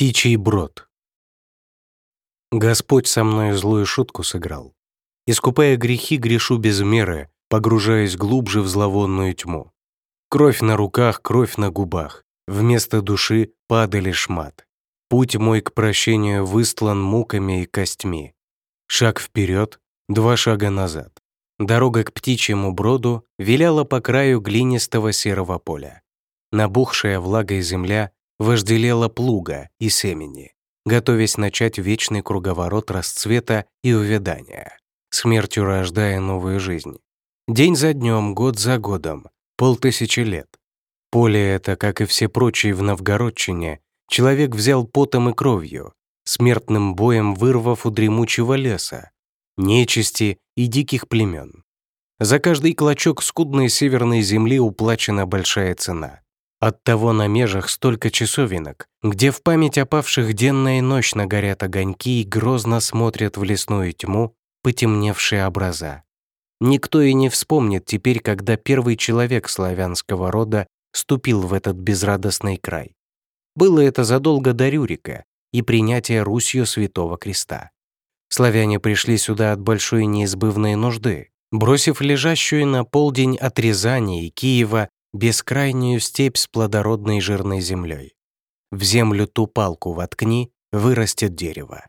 Птичий брод. Господь со мной злую шутку сыграл. Искупая грехи, грешу без меры, погружаясь глубже в зловонную тьму. Кровь на руках, кровь на губах. Вместо души падали шмат. Путь мой к прощению выстлан муками и костьми. Шаг вперед, два шага назад. Дорога к птичьему броду виляла по краю глинистого серого поля. Набухшая влагой земля вожделела плуга и семени, готовясь начать вечный круговорот расцвета и увядания, смертью рождая новую жизнь. День за днем, год за годом, полтысячи лет. Поле это, как и все прочие в Новгородчине, человек взял потом и кровью, смертным боем вырвав у дремучего леса, нечисти и диких племен. За каждый клочок скудной северной земли уплачена большая цена. Оттого на межах столько часовинок, где в память о павших денно и ночно горят огоньки и грозно смотрят в лесную тьму потемневшие образа. Никто и не вспомнит теперь, когда первый человек славянского рода ступил в этот безрадостный край. Было это задолго до Рюрика и принятия Русью Святого Креста. Славяне пришли сюда от большой неизбывной нужды, бросив лежащую на полдень от Рязани и Киева бескрайнюю степь с плодородной жирной землей. В землю ту палку воткни, вырастет дерево.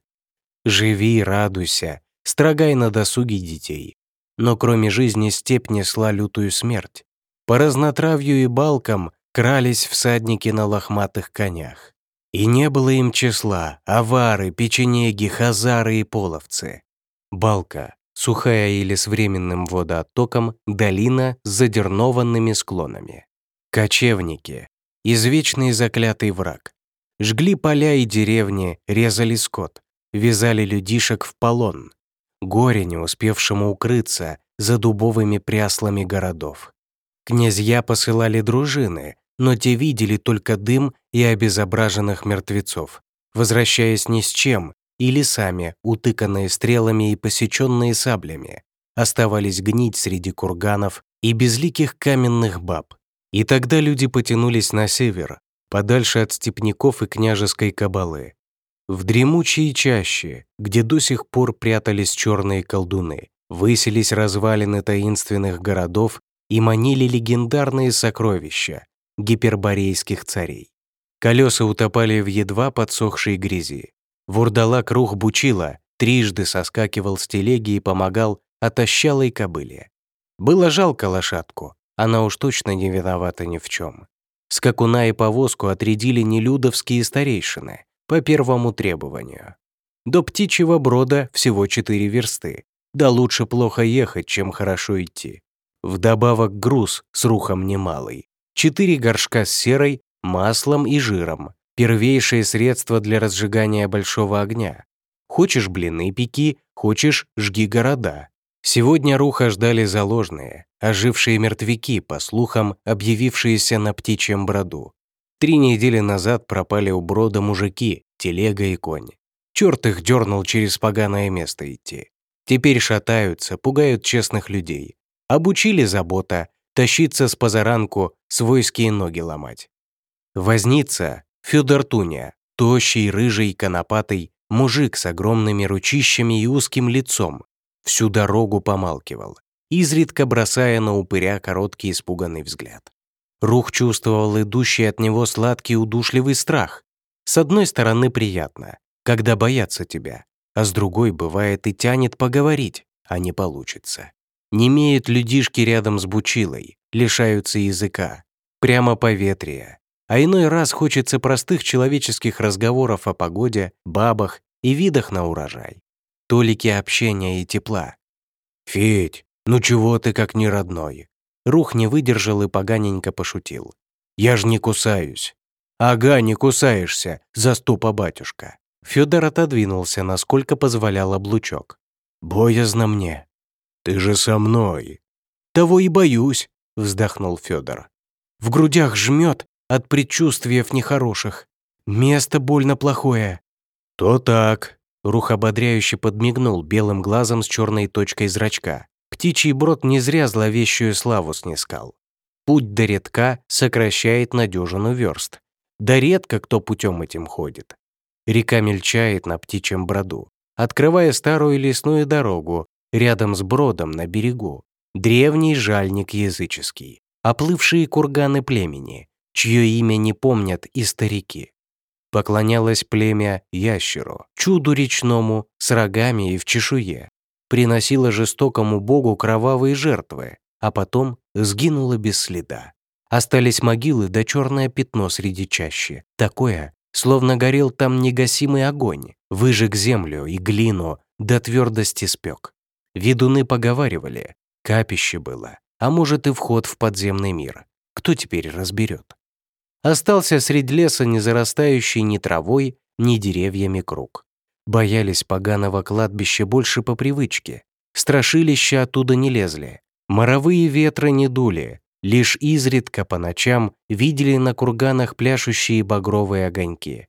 Живи, радуйся, строгай на досуге детей. Но кроме жизни степь несла лютую смерть. По разнотравью и балкам крались всадники на лохматых конях. И не было им числа авары, печенеги, хазары и половцы. Балка сухая или с временным водооттоком, долина с задернованными склонами. Кочевники, извечный заклятый враг. Жгли поля и деревни, резали скот, вязали людишек в полон. Горе не успевшему укрыться за дубовыми пряслами городов. Князья посылали дружины, но те видели только дым и обезображенных мертвецов, возвращаясь ни с чем или сами, утыканные стрелами и посеченные саблями, оставались гнить среди курганов и безликих каменных баб. И тогда люди потянулись на север, подальше от степняков и княжеской кабалы. В дремучие чаще, где до сих пор прятались черные колдуны, выселись развалины таинственных городов и манили легендарные сокровища гиперборейских царей. Колеса утопали в едва подсохшей грязи. Вурдалак рух бучила, трижды соскакивал с телеги и помогал отощалой кобыле. Было жалко лошадку, она уж точно не виновата ни в чем. Скакуна и повозку отрядили нелюдовские старейшины по первому требованию. До птичьего брода всего четыре версты, да лучше плохо ехать, чем хорошо идти. Вдобавок груз с рухом немалый. Четыре горшка с серой, маслом и жиром, первейшее средство для разжигания большого огня. Хочешь блины пеки, хочешь жги города. Сегодня Руха ждали заложные, ожившие мертвяки, по слухам, объявившиеся на птичьем броду. Три недели назад пропали у брода мужики, телега и конь. Черт их дернул через поганое место идти. Теперь шатаются, пугают честных людей. Обучили забота, тащиться с позаранку, свойские ноги ломать. Возница, Федор Туня, тощий, рыжий, конопатый, мужик с огромными ручищами и узким лицом, всю дорогу помалкивал, изредка бросая на упыря короткий испуганный взгляд. Рух чувствовал идущий от него сладкий удушливый страх. С одной стороны приятно, когда боятся тебя, а с другой бывает и тянет поговорить, а не получится. Не имеют людишки рядом с бучилой, лишаются языка, прямо поветрия, а иной раз хочется простых человеческих разговоров о погоде, бабах и видах на урожай. Толики общения и тепла. «Федь, ну чего ты как не родной?» Рух не выдержал и поганенько пошутил. «Я ж не кусаюсь». «Ага, не кусаешься, заступа батюшка». Федор отодвинулся, насколько позволял облучок. «Боязно мне». «Ты же со мной». «Того и боюсь», — вздохнул Федор. «В грудях жмет, от предчувствиев нехороших. Место больно плохое». «То так», — Рух ободряюще подмигнул белым глазом с черной точкой зрачка. Птичий брод не зря зловещую славу снискал. Путь до редка сокращает надежину верст. Да редко кто путем этим ходит. Река мельчает на птичьем броду, открывая старую лесную дорогу рядом с бродом на берегу. Древний жальник языческий, оплывшие курганы племени, чье имя не помнят и старики. Поклонялось племя ящеру, чуду речному, с рогами и в чешуе. Приносило жестокому богу кровавые жертвы, а потом сгинуло без следа. Остались могилы да черное пятно среди чащи, такое, словно горел там негасимый огонь, выжег землю и глину, до твердости спек. Ведуны поговаривали, капище было, а может и вход в подземный мир. Кто теперь разберет? Остался среди леса не зарастающий ни травой, ни деревьями круг. Боялись поганого кладбища больше по привычке. Страшилища оттуда не лезли. Моровые ветры не дули. Лишь изредка по ночам видели на курганах пляшущие багровые огоньки.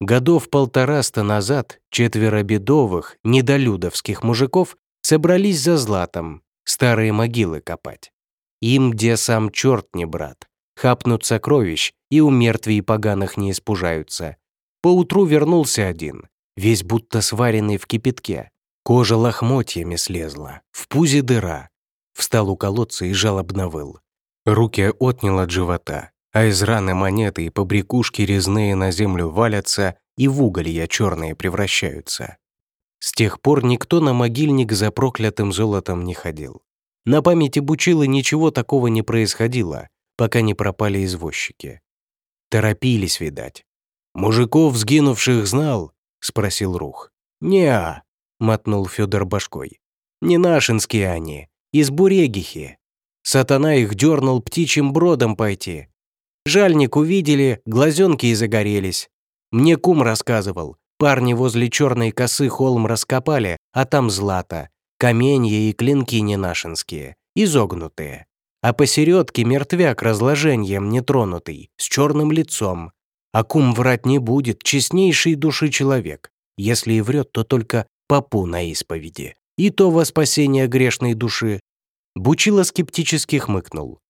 Годов полтораста назад четверо бедовых, недолюдовских мужиков собрались за златом, старые могилы копать. Им, где сам черт не брат, хапнут сокровищ и у мертвей поганых не испужаются. Поутру вернулся один, весь будто сваренный в кипятке. Кожа лохмотьями слезла, в пузе дыра. Встал у колодца и жалобно выл. Руки отнял от живота, а из раны монеты и побрякушки резные на землю валятся и в уголья черные превращаются. С тех пор никто на могильник за проклятым золотом не ходил. На памяти Бучилы ничего такого не происходило, пока не пропали извозчики. Торопились, видать. «Мужиков, сгинувших, знал?» — спросил Рух. «Не-а», мотнул Федор башкой. «Не нашинские они, из Бурегихи. Сатана их дернул птичьим бродом пойти. Жальник увидели, глазенки и загорелись. Мне кум рассказывал, парни возле черной косы холм раскопали, а там злато, каменья и клинки ненашинские, изогнутые а посередке мертвяк разложением нетронутый, с черным лицом. А кум врать не будет, честнейший души человек. Если и врет, то только попу на исповеди. И то во спасение грешной души. Бучило скептически хмыкнул.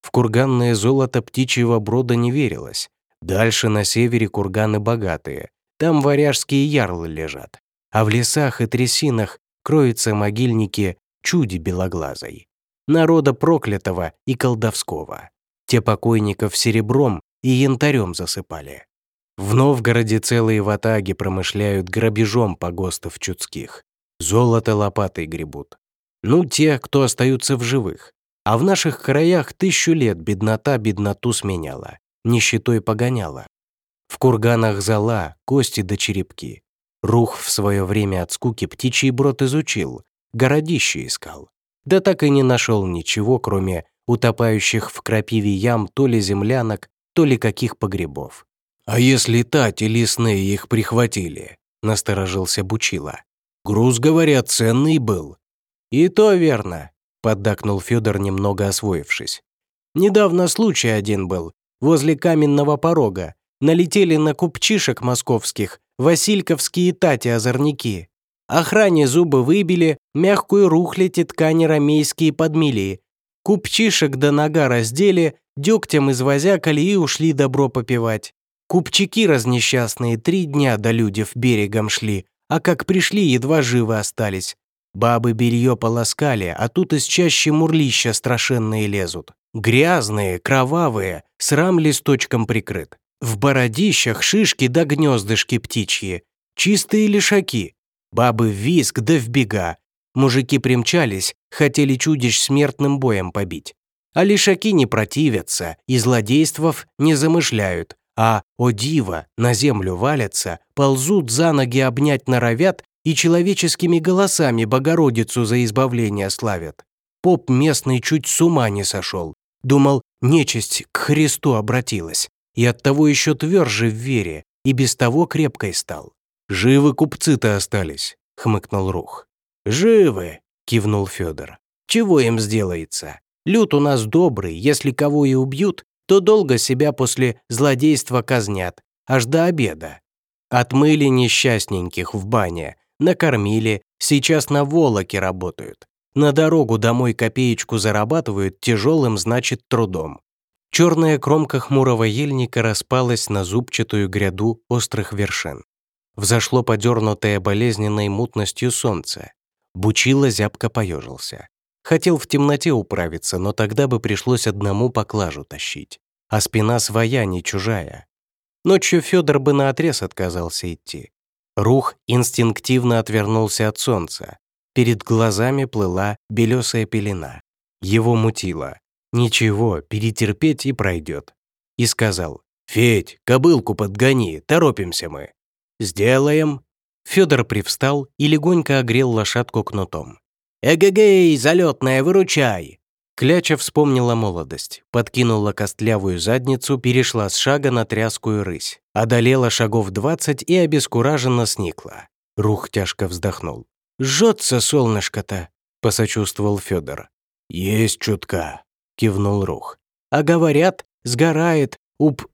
В курганное золото птичьего брода не верилось. Дальше на севере курганы богатые. Там варяжские ярлы лежат. А в лесах и трясинах кроются могильники чуди белоглазой народа проклятого и колдовского. Те покойников серебром и янтарем засыпали. В Новгороде целые ватаги промышляют грабежом погостов чудских. Золото лопатой гребут. Ну, те, кто остаются в живых. А в наших краях тысячу лет беднота бедноту сменяла, нищетой погоняла. В курганах зала, кости до да черепки. Рух в свое время от скуки птичий брод изучил, городище искал да так и не нашел ничего, кроме утопающих в крапиве ям то ли землянок, то ли каких погребов. «А если тати лесные их прихватили?» – насторожился Бучила. «Груз, говорят, ценный был». «И то верно», – поддакнул Федор, немного освоившись. «Недавно случай один был. Возле каменного порога. Налетели на купчишек московских, васильковские тати-озорники. Охране зубы выбили, мягкую рухлядь и ткани ромейские подмели. Купчишек до нога раздели, дегтем извозякали и ушли добро попивать. Купчики разнесчастные три дня до людев берегом шли, а как пришли, едва живы остались. Бабы белье полоскали, а тут из чаще мурлища страшенные лезут. Грязные, кровавые, срам листочком прикрыт. В бородищах шишки да гнездышки птичьи. Чистые лишаки, Бабы в виск да в бега. Мужики примчались, хотели чудищ смертным боем побить. А лишаки не противятся и злодействов не замышляют, а, о диво, на землю валятся, ползут за ноги обнять норовят и человеческими голосами Богородицу за избавление славят. Поп местный чуть с ума не сошел. Думал, нечисть к Христу обратилась, и оттого еще тверже в вере, и без того крепкой стал. «Живы купцы-то остались», — хмыкнул Рух. «Живы», — кивнул Федор. «Чего им сделается? Люд у нас добрый, если кого и убьют, то долго себя после злодейства казнят, аж до обеда. Отмыли несчастненьких в бане, накормили, сейчас на волоке работают. На дорогу домой копеечку зарабатывают тяжелым, значит, трудом. Черная кромка хмурого ельника распалась на зубчатую гряду острых вершин. Взошло подернутое болезненной мутностью солнце. Бучило зябко поежился. Хотел в темноте управиться, но тогда бы пришлось одному поклажу тащить. А спина своя, не чужая. Ночью Федор бы наотрез отказался идти. Рух инстинктивно отвернулся от солнца. Перед глазами плыла белесая пелена. Его мутило. Ничего, перетерпеть и пройдет. И сказал, «Федь, кобылку подгони, торопимся мы». «Сделаем». Федор привстал и легонько огрел лошадку кнутом. «Эгегей, залетная, выручай!» Кляча вспомнила молодость, подкинула костлявую задницу, перешла с шага на тряскую рысь, одолела шагов двадцать и обескураженно сникла. Рух тяжко вздохнул. «Жжется солнышко-то», — посочувствовал Федор. «Есть чутка», — кивнул Рух. «А говорят, сгорает, уп...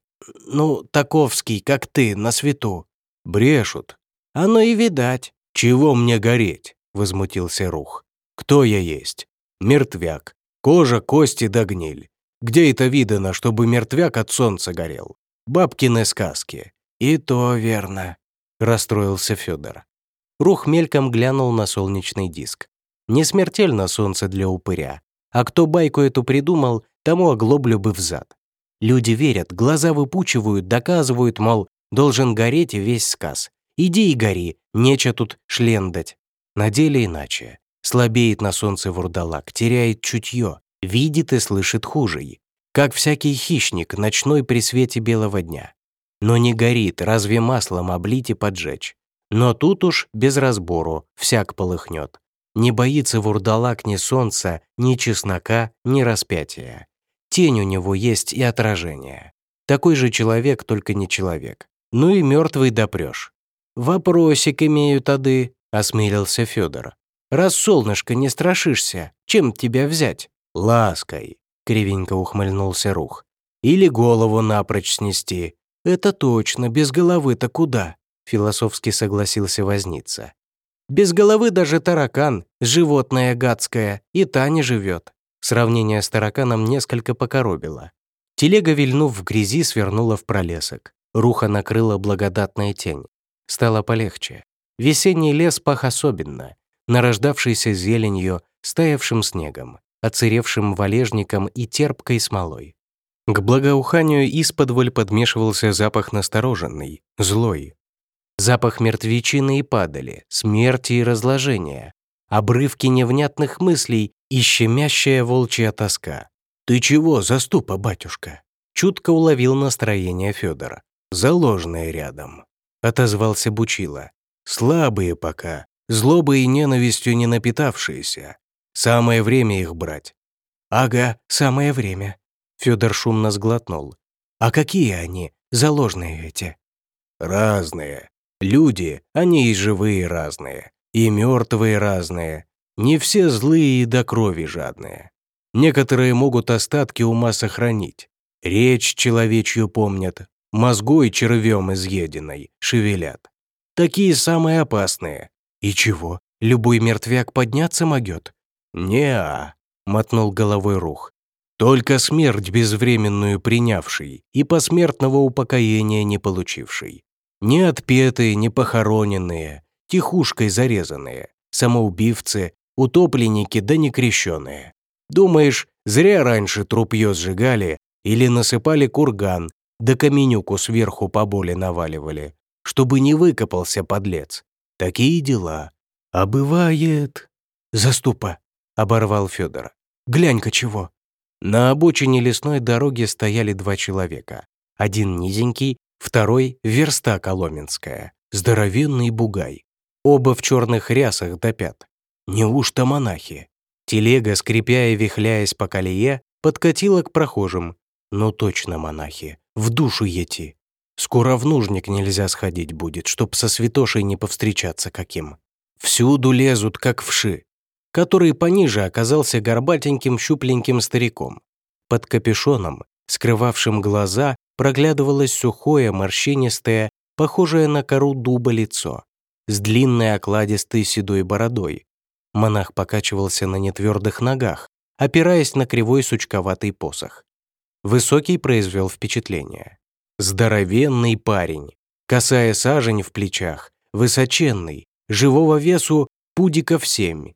ну, таковский, как ты, на свету». «Брешут». «Оно и видать». «Чего мне гореть?» — возмутился Рух. «Кто я есть? Мертвяк. Кожа, кости да гниль. Где это видано, чтобы мертвяк от солнца горел? Бабкины сказки». «И то верно», — расстроился Федор. Рух мельком глянул на солнечный диск. Не смертельно солнце для упыря. А кто байку эту придумал, тому оглоблю бы взад. Люди верят, глаза выпучивают, доказывают, мол, должен гореть весь сказ. Иди и гори, нече тут шлендать. На деле иначе. Слабеет на солнце вурдалак, теряет чутье, видит и слышит хуже. Как всякий хищник, ночной при свете белого дня. Но не горит, разве маслом облить и поджечь. Но тут уж без разбору всяк полыхнет. Не боится вурдалак ни солнца, ни чеснока, ни распятия. Тень у него есть и отражение. Такой же человек, только не человек. Ну и мертвый допрешь. «Вопросик имею тады», — осмелился Федор. «Раз солнышко не страшишься, чем тебя взять?» «Лаской», — кривенько ухмыльнулся Рух. «Или голову напрочь снести». «Это точно, без головы-то куда?» философски согласился возница. Без головы даже таракан, животное гадское, и та не живет. Сравнение с тараканом несколько покоробило. Телега, вильнув в грязи, свернула в пролесок. Руха накрыла благодатная тень. Стало полегче. Весенний лес пах особенно, нарождавшийся зеленью, стаявшим снегом, оцеревшим валежником и терпкой смолой. К благоуханию исподволь подмешивался запах настороженный, злой, Запах мертвечины и падали, смерти и разложения, обрывки невнятных мыслей и щемящая волчья тоска. «Ты чего, заступа, батюшка?» Чутко уловил настроение Федора. «Заложные рядом», — отозвался Бучила. «Слабые пока, злобой и ненавистью не напитавшиеся. Самое время их брать». «Ага, самое время», — Федор шумно сглотнул. «А какие они, заложные эти?» «Разные», Люди, они и живые разные, и мертвые разные. Не все злые и до крови жадные. Некоторые могут остатки ума сохранить. Речь человечью помнят, мозгой червем изъеденной шевелят. Такие самые опасные. И чего, любой мертвяк подняться могет? «Не-а», — мотнул головой Рух. «Только смерть безвременную принявший и посмертного упокоения не получивший. Не отпетые, не похороненные, тихушкой зарезанные, самоубивцы, утопленники да некрещенные. Думаешь, зря раньше трупье сжигали или насыпали курган, да каменюку сверху по боли наваливали, чтобы не выкопался подлец. Такие дела. А бывает... Заступа, оборвал Федор. Глянь-ка чего. На обочине лесной дороги стояли два человека. Один низенький, Второй — верста коломенская, здоровенный бугай. Оба в черных рясах до пят. Неужто монахи? Телега, скрипя и вихляясь по колее, подкатила к прохожим. Ну точно монахи, в душу ети. Скоро в нужник нельзя сходить будет, чтоб со святошей не повстречаться каким. Всюду лезут, как вши. Который пониже оказался горбатеньким щупленьким стариком. Под капюшоном, скрывавшим глаза, проглядывалось сухое, морщинистое, похожее на кору дуба лицо, с длинной окладистой седой бородой. Монах покачивался на нетвердых ногах, опираясь на кривой сучковатый посох. Высокий произвел впечатление. Здоровенный парень, косая сажень в плечах, высоченный, живого весу пудиков 7.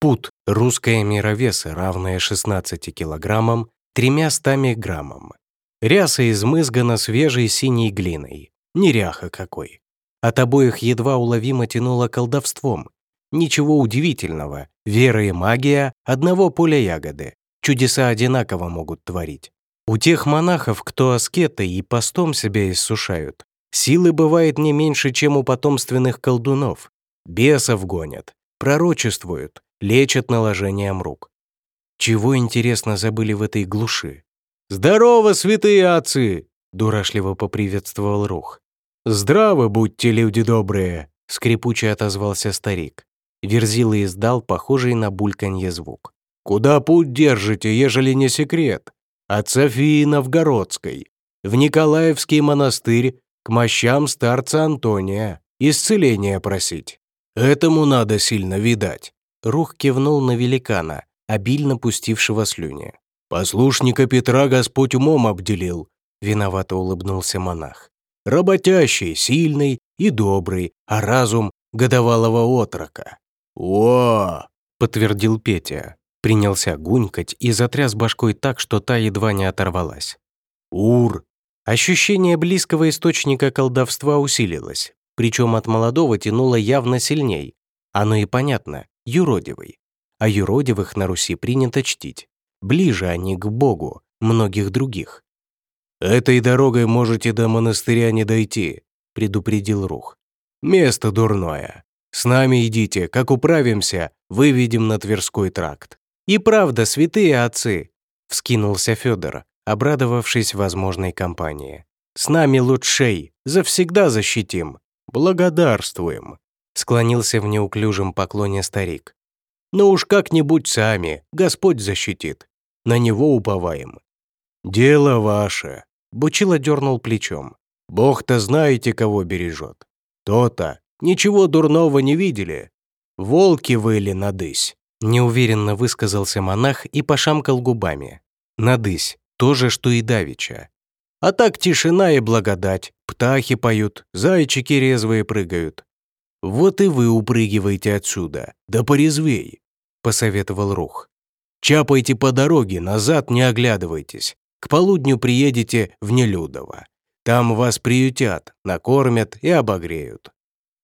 Пуд – русская мера веса, равная 16 килограммам, 300 граммам. Ряса измызгана свежей синей глиной. Неряха какой. От обоих едва уловимо тянуло колдовством. Ничего удивительного. Вера и магия – одного поля ягоды. Чудеса одинаково могут творить. У тех монахов, кто аскеты и постом себя иссушают, силы бывает не меньше, чем у потомственных колдунов. Бесов гонят, пророчествуют, лечат наложением рук. Чего, интересно, забыли в этой глуши? «Здорово, святые отцы!» — дурашливо поприветствовал Рух. «Здравы будьте, люди добрые!» — скрипуче отозвался старик. Верзила издал похожий на бульканье звук. «Куда путь держите, ежели не секрет?» «От Софии Новгородской, в Николаевский монастырь, к мощам старца Антония, исцеления просить. Этому надо сильно видать». Рух кивнул на великана, обильно пустившего слюни. «Послушника Петра Господь умом обделил», — виновато улыбнулся монах. «Работящий, сильный и добрый, а разум годовалого отрока». «О!» — подтвердил Петя. Принялся гунькать и затряс башкой так, что та едва не оторвалась. «Ур!» Ощущение близкого источника колдовства усилилось, причем от молодого тянуло явно сильней. Оно и понятно, юродивый. А юродивых на Руси принято чтить. Ближе они к Богу, многих других. «Этой дорогой можете до монастыря не дойти», — предупредил Рух. «Место дурное. С нами идите, как управимся, выведем на Тверской тракт». «И правда, святые отцы», — вскинулся Федор, обрадовавшись возможной компании. «С нами лучшей, завсегда защитим. Благодарствуем», — склонился в неуклюжем поклоне старик. «Но уж как-нибудь сами, Господь защитит на него уповаем». «Дело ваше», — Бучило дернул плечом. «Бог-то знаете, кого бережет. То-то. Ничего дурного не видели. Волки выли надысь», — неуверенно высказался монах и пошамкал губами. «Надысь. То же, что и давича. А так тишина и благодать. Птахи поют, зайчики резвые прыгают. Вот и вы упрыгиваете отсюда, да порезвей», — посоветовал Рух. Чапайте по дороге, назад не оглядывайтесь. К полудню приедете в Нелюдово. Там вас приютят, накормят и обогреют».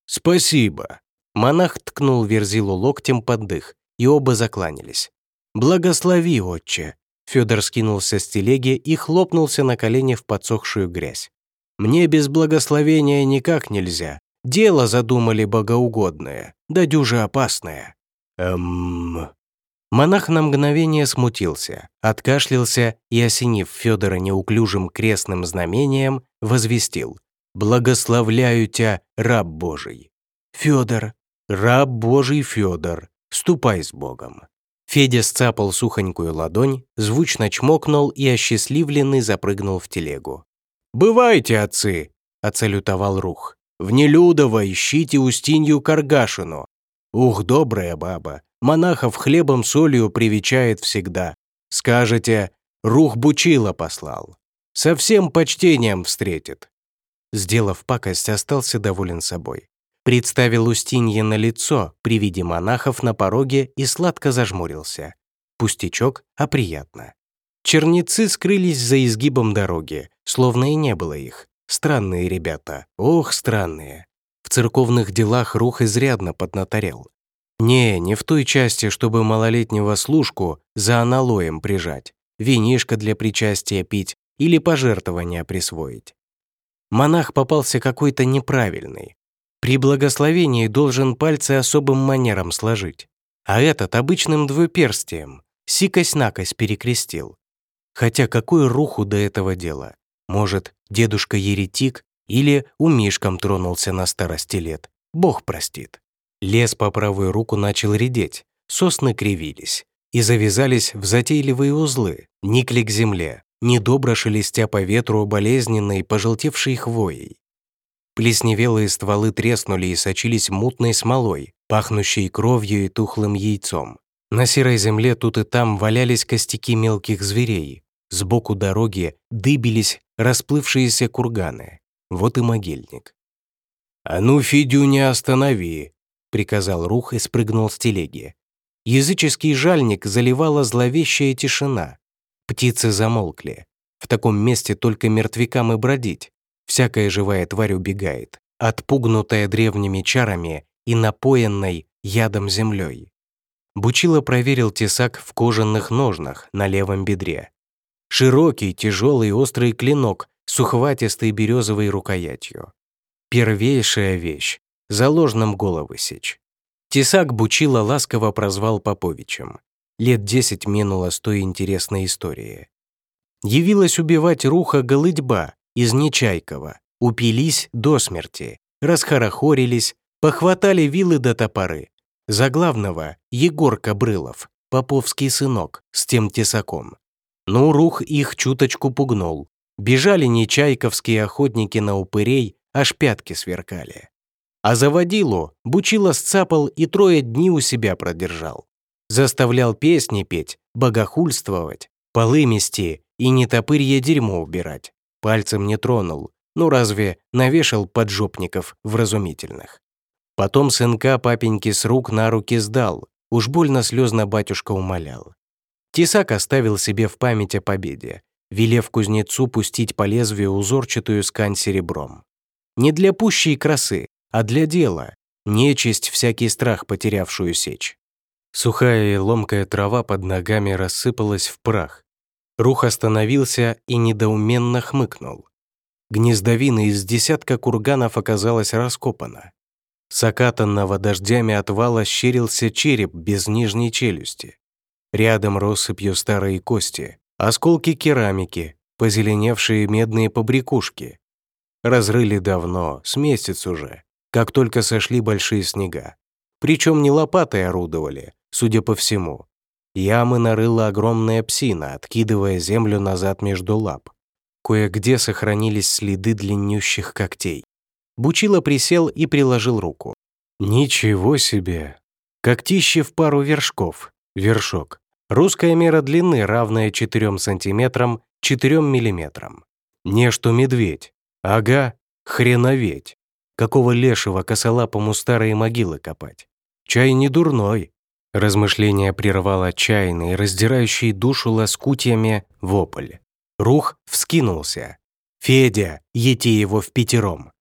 «Спасибо». Монах ткнул Верзилу локтем под дых, и оба закланялись. «Благослови, отче!» Федор скинулся с телеги и хлопнулся на колени в подсохшую грязь. «Мне без благословения никак нельзя. Дело задумали богоугодное, да дюже опасное». «Эм...» Монах на мгновение смутился, откашлялся и, осенив Федора неуклюжим крестным знамением, возвестил «Благословляю тебя, раб Божий». «Федор, раб Божий Федор, ступай с Богом». Федя сцапал сухонькую ладонь, звучно чмокнул и осчастливленный запрыгнул в телегу. «Бывайте, отцы!» — оцалютовал Рух. «В Нелюдово ищите Устинью Каргашину. Ух, добрая баба, монахов хлебом солью привечает всегда. Скажете, рух Бучила послал. Со всем почтением встретит. Сделав пакость, остался доволен собой. Представил Устинье на лицо при виде монахов на пороге и сладко зажмурился. Пустячок, а приятно. Черницы скрылись за изгибом дороги, словно и не было их. Странные ребята, ох, странные. В церковных делах Рух изрядно поднаторел. Не, не в той части, чтобы малолетнего служку за аналоем прижать, винишко для причастия пить или пожертвования присвоить. Монах попался какой-то неправильный. При благословении должен пальцы особым манером сложить, а этот обычным двуперстием, сикось-накось перекрестил. Хотя какой руху до этого дела? Может, дедушка-еретик или умишком тронулся на старости лет? Бог простит. Лес по правую руку начал редеть, сосны кривились и завязались в затейливые узлы, никли к земле, недобро шелестя по ветру болезненной, пожелтевшей хвоей. Плесневелые стволы треснули и сочились мутной смолой, пахнущей кровью и тухлым яйцом. На серой земле тут и там валялись костяки мелких зверей. Сбоку дороги дыбились расплывшиеся курганы. Вот и могильник. «А ну, Федю, не останови!» — приказал Рух и спрыгнул с телеги. Языческий жальник заливала зловещая тишина. Птицы замолкли. В таком месте только мертвякам и бродить. Всякая живая тварь убегает, отпугнутая древними чарами и напоенной ядом землей. Бучило проверил тесак в кожаных ножнах на левом бедре. Широкий, тяжелый, острый клинок с ухватистой березовой рукоятью. Первейшая вещь, за ложным головы сечь. Тесак Бучила ласково прозвал Поповичем. Лет десять минуло с той интересной истории. Явилась убивать руха голыдьба из Нечайкова, упились до смерти, расхорохорились, похватали вилы до топоры. За главного Егор Кобрылов, поповский сынок, с тем тесаком. Ну, рух их чуточку пугнул. Бежали нечайковские охотники на упырей, аж пятки сверкали. А заводилу Бучило сцапал и трое дней у себя продержал. Заставлял песни петь, богохульствовать, полы мести и не топырье дерьмо убирать. Пальцем не тронул, ну разве навешал поджопников вразумительных. Потом сынка папеньки с рук на руки сдал, уж больно слезно батюшка умолял. Тесак оставил себе в память о победе, велев кузнецу пустить по лезвию узорчатую скань серебром. Не для пущей красы, а для дела, нечисть всякий страх потерявшую сечь. Сухая и ломкая трава под ногами рассыпалась в прах. Рух остановился и недоуменно хмыкнул. Гнездовина из десятка курганов оказалась раскопана. С окатанного дождями отвала щерился череп без нижней челюсти. Рядом россыпью старые кости, осколки керамики, позеленевшие медные побрякушки. Разрыли давно, с месяц уже, как только сошли большие снега. Причем не лопатой орудовали, судя по всему. Ямы нарыла огромная псина, откидывая землю назад между лап. Кое-где сохранились следы длиннющих когтей. Бучило присел и приложил руку. Ничего себе! Когтище в пару вершков, вершок. Русская мера длины, равная 4 сантиметрам, 4 миллиметрам. Не что медведь. Ага, хреноветь. Какого лешего косолапому старые могилы копать? Чай не дурной. Размышление прервал отчаянный, раздирающий душу лоскутьями вопль. Рух вскинулся. «Федя, ети его в пятером!»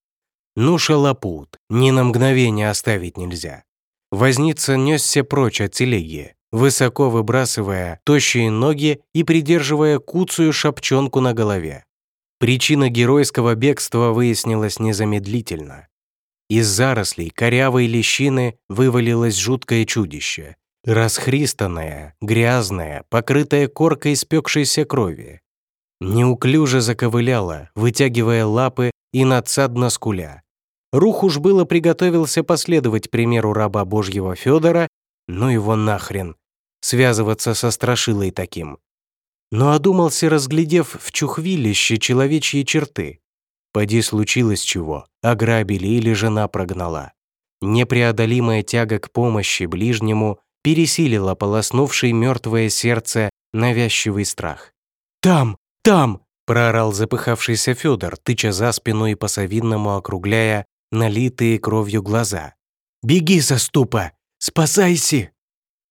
Ну, шалопут, ни на мгновение оставить нельзя. Возница несся прочь от телеги, высоко выбрасывая тощие ноги и придерживая куцую шапчонку на голове. Причина геройского бегства выяснилась незамедлительно. Из зарослей корявой лещины вывалилось жуткое чудище, расхристанное, грязное, покрытое коркой испекшейся крови. Неуклюже заковыляло, вытягивая лапы и надсадно скуля. Рух уж было приготовился последовать примеру раба Божьего Федора, ну его нахрен, связываться со страшилой таким. Но одумался, разглядев в чухвилище человечьи черты. Поди случилось чего, ограбили или жена прогнала. Непреодолимая тяга к помощи ближнему пересилила полоснувший мертвое сердце навязчивый страх. «Там! Там!» — проорал запыхавшийся Федор, тыча за спину и по-совинному округляя налитые кровью глаза. «Беги, заступа! Спасайся!»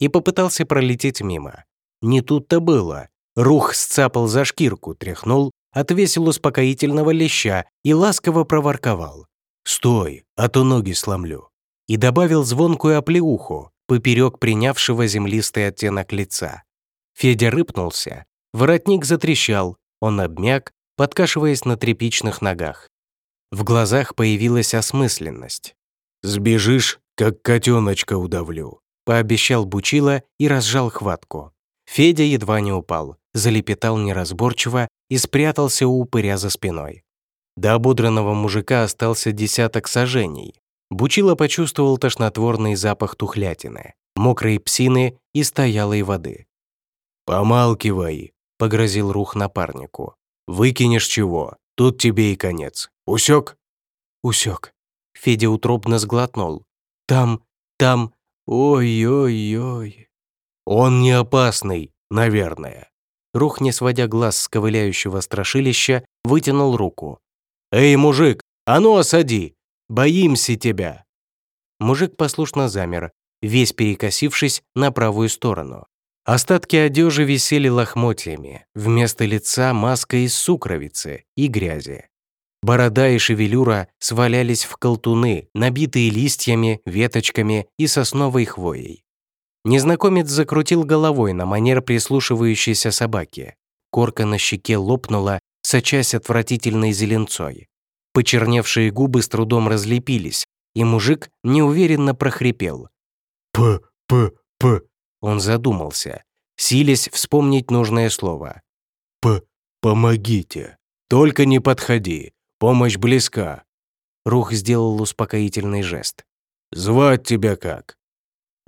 И попытался пролететь мимо. Не тут-то было. Рух сцапал за шкирку, тряхнул, отвесил успокоительного леща и ласково проворковал. «Стой, а то ноги сломлю!» И добавил звонкую оплеуху, поперек принявшего землистый оттенок лица. Федя рыпнулся, воротник затрещал, он обмяк, подкашиваясь на тряпичных ногах. В глазах появилась осмысленность. «Сбежишь, как котеночка удавлю», — пообещал Бучила и разжал хватку. Федя едва не упал, залепетал неразборчиво и спрятался у упыря за спиной. До ободранного мужика остался десяток сажений. Бучила почувствовал тошнотворный запах тухлятины, мокрой псины и стоялой воды. «Помалкивай», — погрозил рух напарнику. «Выкинешь чего, тут тебе и конец. Усек?» «Усек». Федя утробно сглотнул. «Там, там, ой-ой-ой». «Он не опасный, наверное». Рух, не сводя глаз с ковыляющего страшилища, вытянул руку. «Эй, мужик, а ну осади! Боимся тебя!» Мужик послушно замер, весь перекосившись на правую сторону. Остатки одежи висели лохмотьями, вместо лица маска из сукровицы и грязи. Борода и шевелюра свалялись в колтуны, набитые листьями, веточками и сосновой хвоей. Незнакомец закрутил головой на манер прислушивающейся собаки. Корка на щеке лопнула, сочась отвратительной зеленцой. Почерневшие губы с трудом разлепились, и мужик неуверенно прохрипел. «П, п, п». Он задумался, силясь вспомнить нужное слово. «П, помогите. Только не подходи. Помощь близка». Рух сделал успокоительный жест. «Звать тебя как?»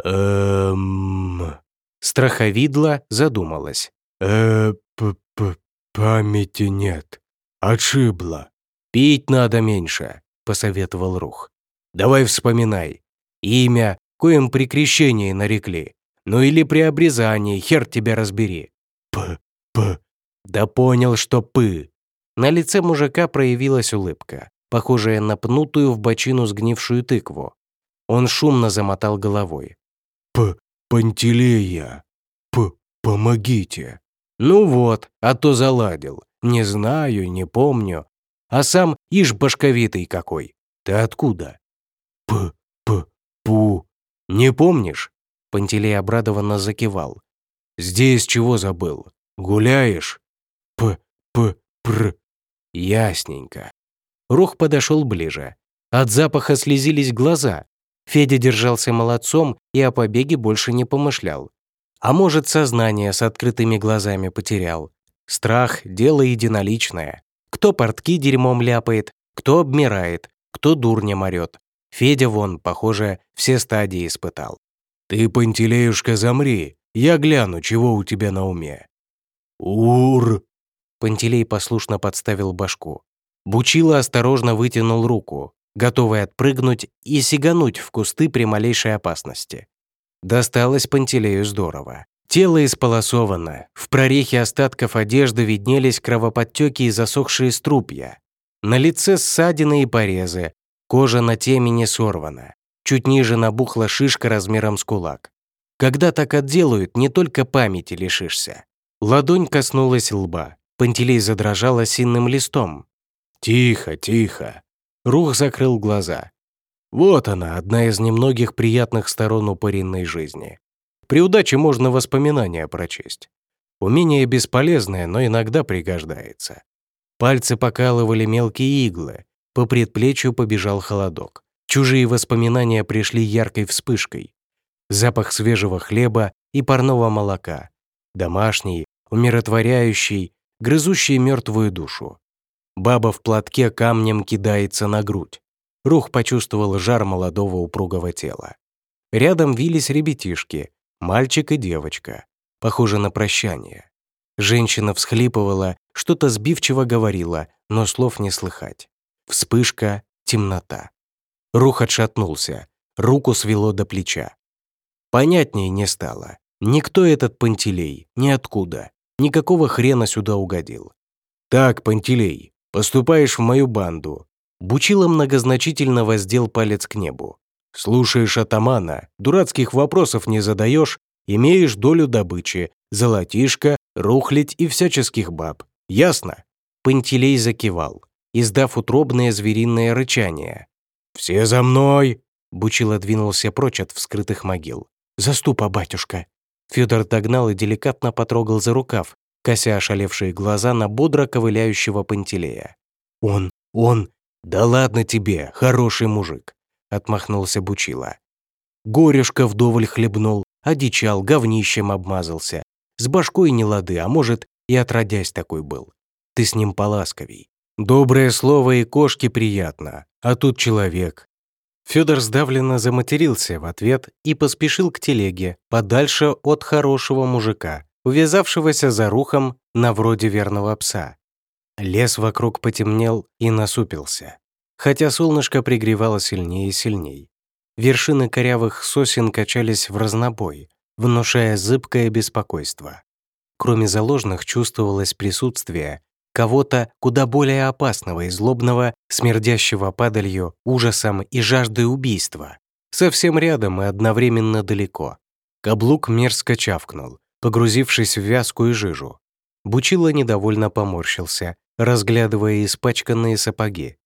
«Эм...» Страховидла задумалась. э п п памяти нет. Отшибла». «Пить надо меньше», — посоветовал Рух. «Давай вспоминай. Имя, коим при крещении нарекли. Ну или при обрезании, хер тебя разбери». «П, п...» «Да понял, что пы». На лице мужика проявилась улыбка, похожая на пнутую в бочину сгнившую тыкву. Он шумно замотал головой. «П, Пантелея, п, помогите». «Ну вот, а то заладил. Не знаю, не помню. А сам ишь башковитый какой. Ты откуда?» «П, п, пу». «Не помнишь?» Пантелей обрадованно закивал. «Здесь чего забыл? Гуляешь?» «П, п, пр». Ясненько. Рух подошел ближе. От запаха слезились глаза. Федя держался молодцом и о побеге больше не помышлял. А может, сознание с открытыми глазами потерял. Страх — дело единоличное. Кто портки дерьмом ляпает, кто обмирает, кто дурня морет. Федя вон, похоже, все стадии испытал. «Ты, Пантелеюшка, замри, я гляну, чего у тебя на уме». «Ур!» Пантелей послушно подставил башку. Бучило осторожно вытянул руку, готовый отпрыгнуть и сигануть в кусты при малейшей опасности. Досталось Пантелею здорово. Тело исполосовано, в прорехе остатков одежды виднелись кровоподтеки и засохшие струпья. На лице ссадины и порезы, кожа на темени сорвана, чуть ниже набухла шишка размером с кулак. Когда так отделают, не только памяти лишишься. Ладонь коснулась лба, Пантелей задрожал осинным листом. «Тихо, тихо!» Рух закрыл глаза. Вот она, одна из немногих приятных сторон упыринной жизни. При удаче можно воспоминания прочесть. Умение бесполезное, но иногда пригождается. Пальцы покалывали мелкие иглы, по предплечью побежал холодок. Чужие воспоминания пришли яркой вспышкой. Запах свежего хлеба и парного молока. Домашний, умиротворяющий, грызущий мертвую душу. Баба в платке камнем кидается на грудь. Рух почувствовал жар молодого упругого тела. Рядом вились ребятишки, мальчик и девочка, похоже на прощание. Женщина всхлипывала, что-то сбивчиво говорила, но слов не слыхать. Вспышка, темнота. Рух отшатнулся, руку свело до плеча. Понятнее не стало. Никто этот Пантелей, ниоткуда. Никакого хрена сюда угодил. «Так, Пантелей, поступаешь в мою банду». Бучило многозначительно воздел палец к небу. «Слушаешь атамана, дурацких вопросов не задаешь, имеешь долю добычи, золотишко, рухлядь и всяческих баб. Ясно?» Пантелей закивал, издав утробное звериное рычание. «Все за мной!» Бучило двинулся прочь от вскрытых могил. «Заступа, батюшка!» Федор догнал и деликатно потрогал за рукав, кося ошалевшие глаза на бодро ковыляющего Пантелея. «Он, он, да ладно тебе, хороший мужик!» — отмахнулся Бучила. Горюшка вдоволь хлебнул, одичал, говнищем обмазался. С башкой не лады, а может, и отродясь такой был. Ты с ним поласковей. Доброе слово и кошке приятно, а тут человек. Федор сдавленно заматерился в ответ и поспешил к телеге, подальше от хорошего мужика, увязавшегося за рухом на вроде верного пса. Лес вокруг потемнел и насупился, хотя солнышко пригревало сильнее и сильней. Вершины корявых сосен качались в разнобой, внушая зыбкое беспокойство. Кроме заложных чувствовалось присутствие кого-то куда более опасного и злобного, смердящего падалью, ужасом и жаждой убийства. Совсем рядом и одновременно далеко. Каблук мерзко чавкнул, погрузившись в вязкую жижу. Бучило недовольно поморщился, разглядывая испачканные сапоги.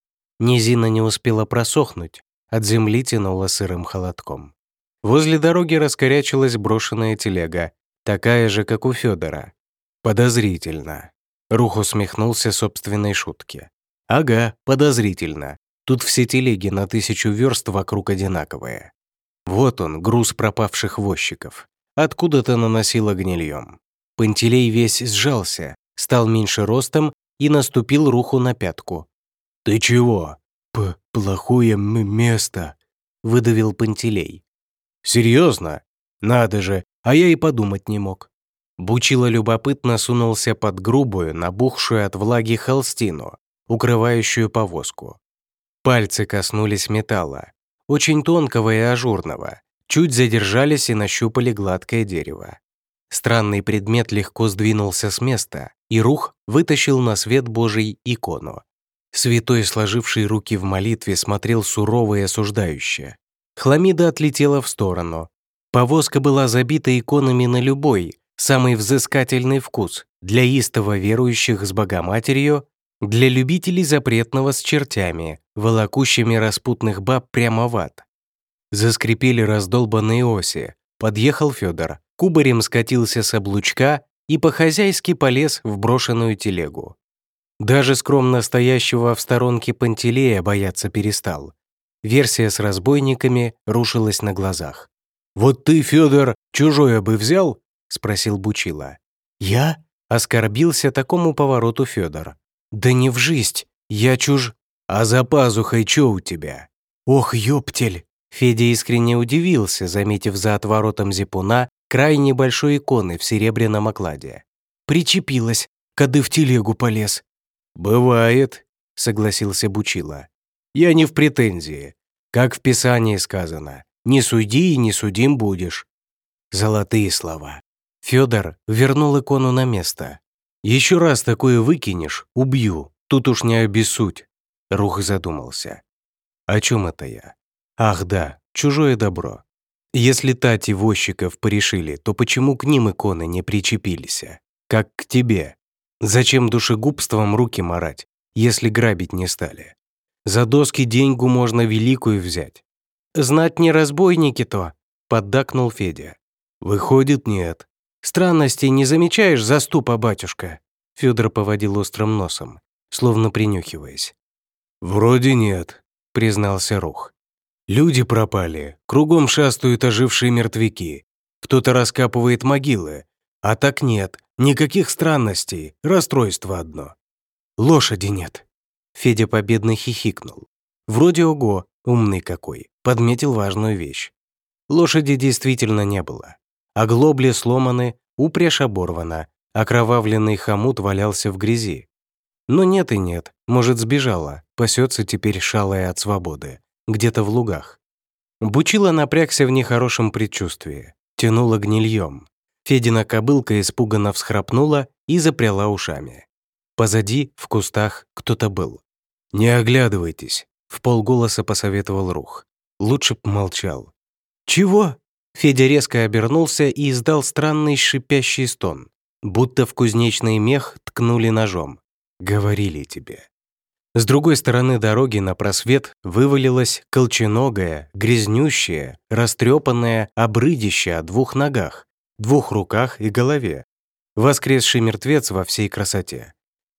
Низина не успела просохнуть, от земли тянуло сырым холодком. Возле дороги раскорячилась брошенная телега, такая же, как у Федора. Подозрительно. Рух усмехнулся собственной шутке. Ага, подозрительно. Тут все телеги на тысячу верст вокруг одинаковые. Вот он, груз пропавших возчиков. Откуда-то наносило гнильем. Пантелей весь сжался, стал меньше ростом и наступил Руху на пятку. «Ты чего?» «П «Плохое место», — выдавил Пантелей. «Серьезно? Надо же, а я и подумать не мог». Бучило любопытно сунулся под грубую, набухшую от влаги холстину, укрывающую повозку. Пальцы коснулись металла, очень тонкого и ажурного, чуть задержались и нащупали гладкое дерево. Странный предмет легко сдвинулся с места, и Рух вытащил на свет Божий икону. Святой, сложивший руки в молитве, смотрел сурово и осуждающе. Хламида отлетела в сторону. Повозка была забита иконами на любой, самый взыскательный вкус для истово верующих с Богоматерью, для любителей запретного с чертями, волокущими распутных баб прямо в ад. Заскрипели раздолбанные оси. Подъехал Федор, кубарем скатился с облучка и по-хозяйски полез в брошенную телегу. Даже скромно стоящего в сторонке Пантелея бояться перестал. Версия с разбойниками рушилась на глазах. «Вот ты, Федор, чужое бы взял?» — спросил Бучила. «Я?» — оскорбился такому повороту Федор. «Да не в жизнь, я чуж...» «А за пазухой чё у тебя?» «Ох, ёптель!» Федя искренне удивился, заметив за отворотом зипуна край небольшой иконы в серебряном окладе. «Причепилась, кады в телегу полез». «Бывает», — согласился Бучила. «Я не в претензии. Как в Писании сказано, не суди и не судим будешь». Золотые слова. Федор вернул икону на место. «Еще раз такое выкинешь, убью. Тут уж не обессудь». Рух задумался. «О чем это я? Ах да, чужое добро. Если Тати возчиков порешили, то почему к ним иконы не причепились? Как к тебе? Зачем душегубством руки марать, если грабить не стали? За доски деньгу можно великую взять. «Знать не разбойники то», — поддакнул Федя. «Выходит, нет. Странностей не замечаешь, заступа, батюшка?» Федор поводил острым носом, словно принюхиваясь. «Вроде нет», — признался Рух. Люди пропали, кругом шастают ожившие мертвяки. Кто-то раскапывает могилы. А так нет, никаких странностей, расстройство одно. Лошади нет. Федя победно хихикнул. Вроде ого, умный какой, подметил важную вещь. Лошади действительно не было. Оглобли сломаны, упряжь оборвана, окровавленный хомут валялся в грязи. Но нет и нет, может, сбежала, пасется теперь шалая от свободы где-то в лугах. Бучила напрягся в нехорошем предчувствии, тянула гнильем. Федина кобылка испуганно всхрапнула и запряла ушами. Позади, в кустах, кто-то был. «Не оглядывайтесь», — в полголоса посоветовал Рух. Лучше б молчал. «Чего?» Федя резко обернулся и издал странный шипящий стон, будто в кузнечный мех ткнули ножом. «Говорили тебе». С другой стороны дороги на просвет вывалилось колченогое, грязнющее, растрепанное обрыдище о двух ногах, двух руках и голове. Воскресший мертвец во всей красоте.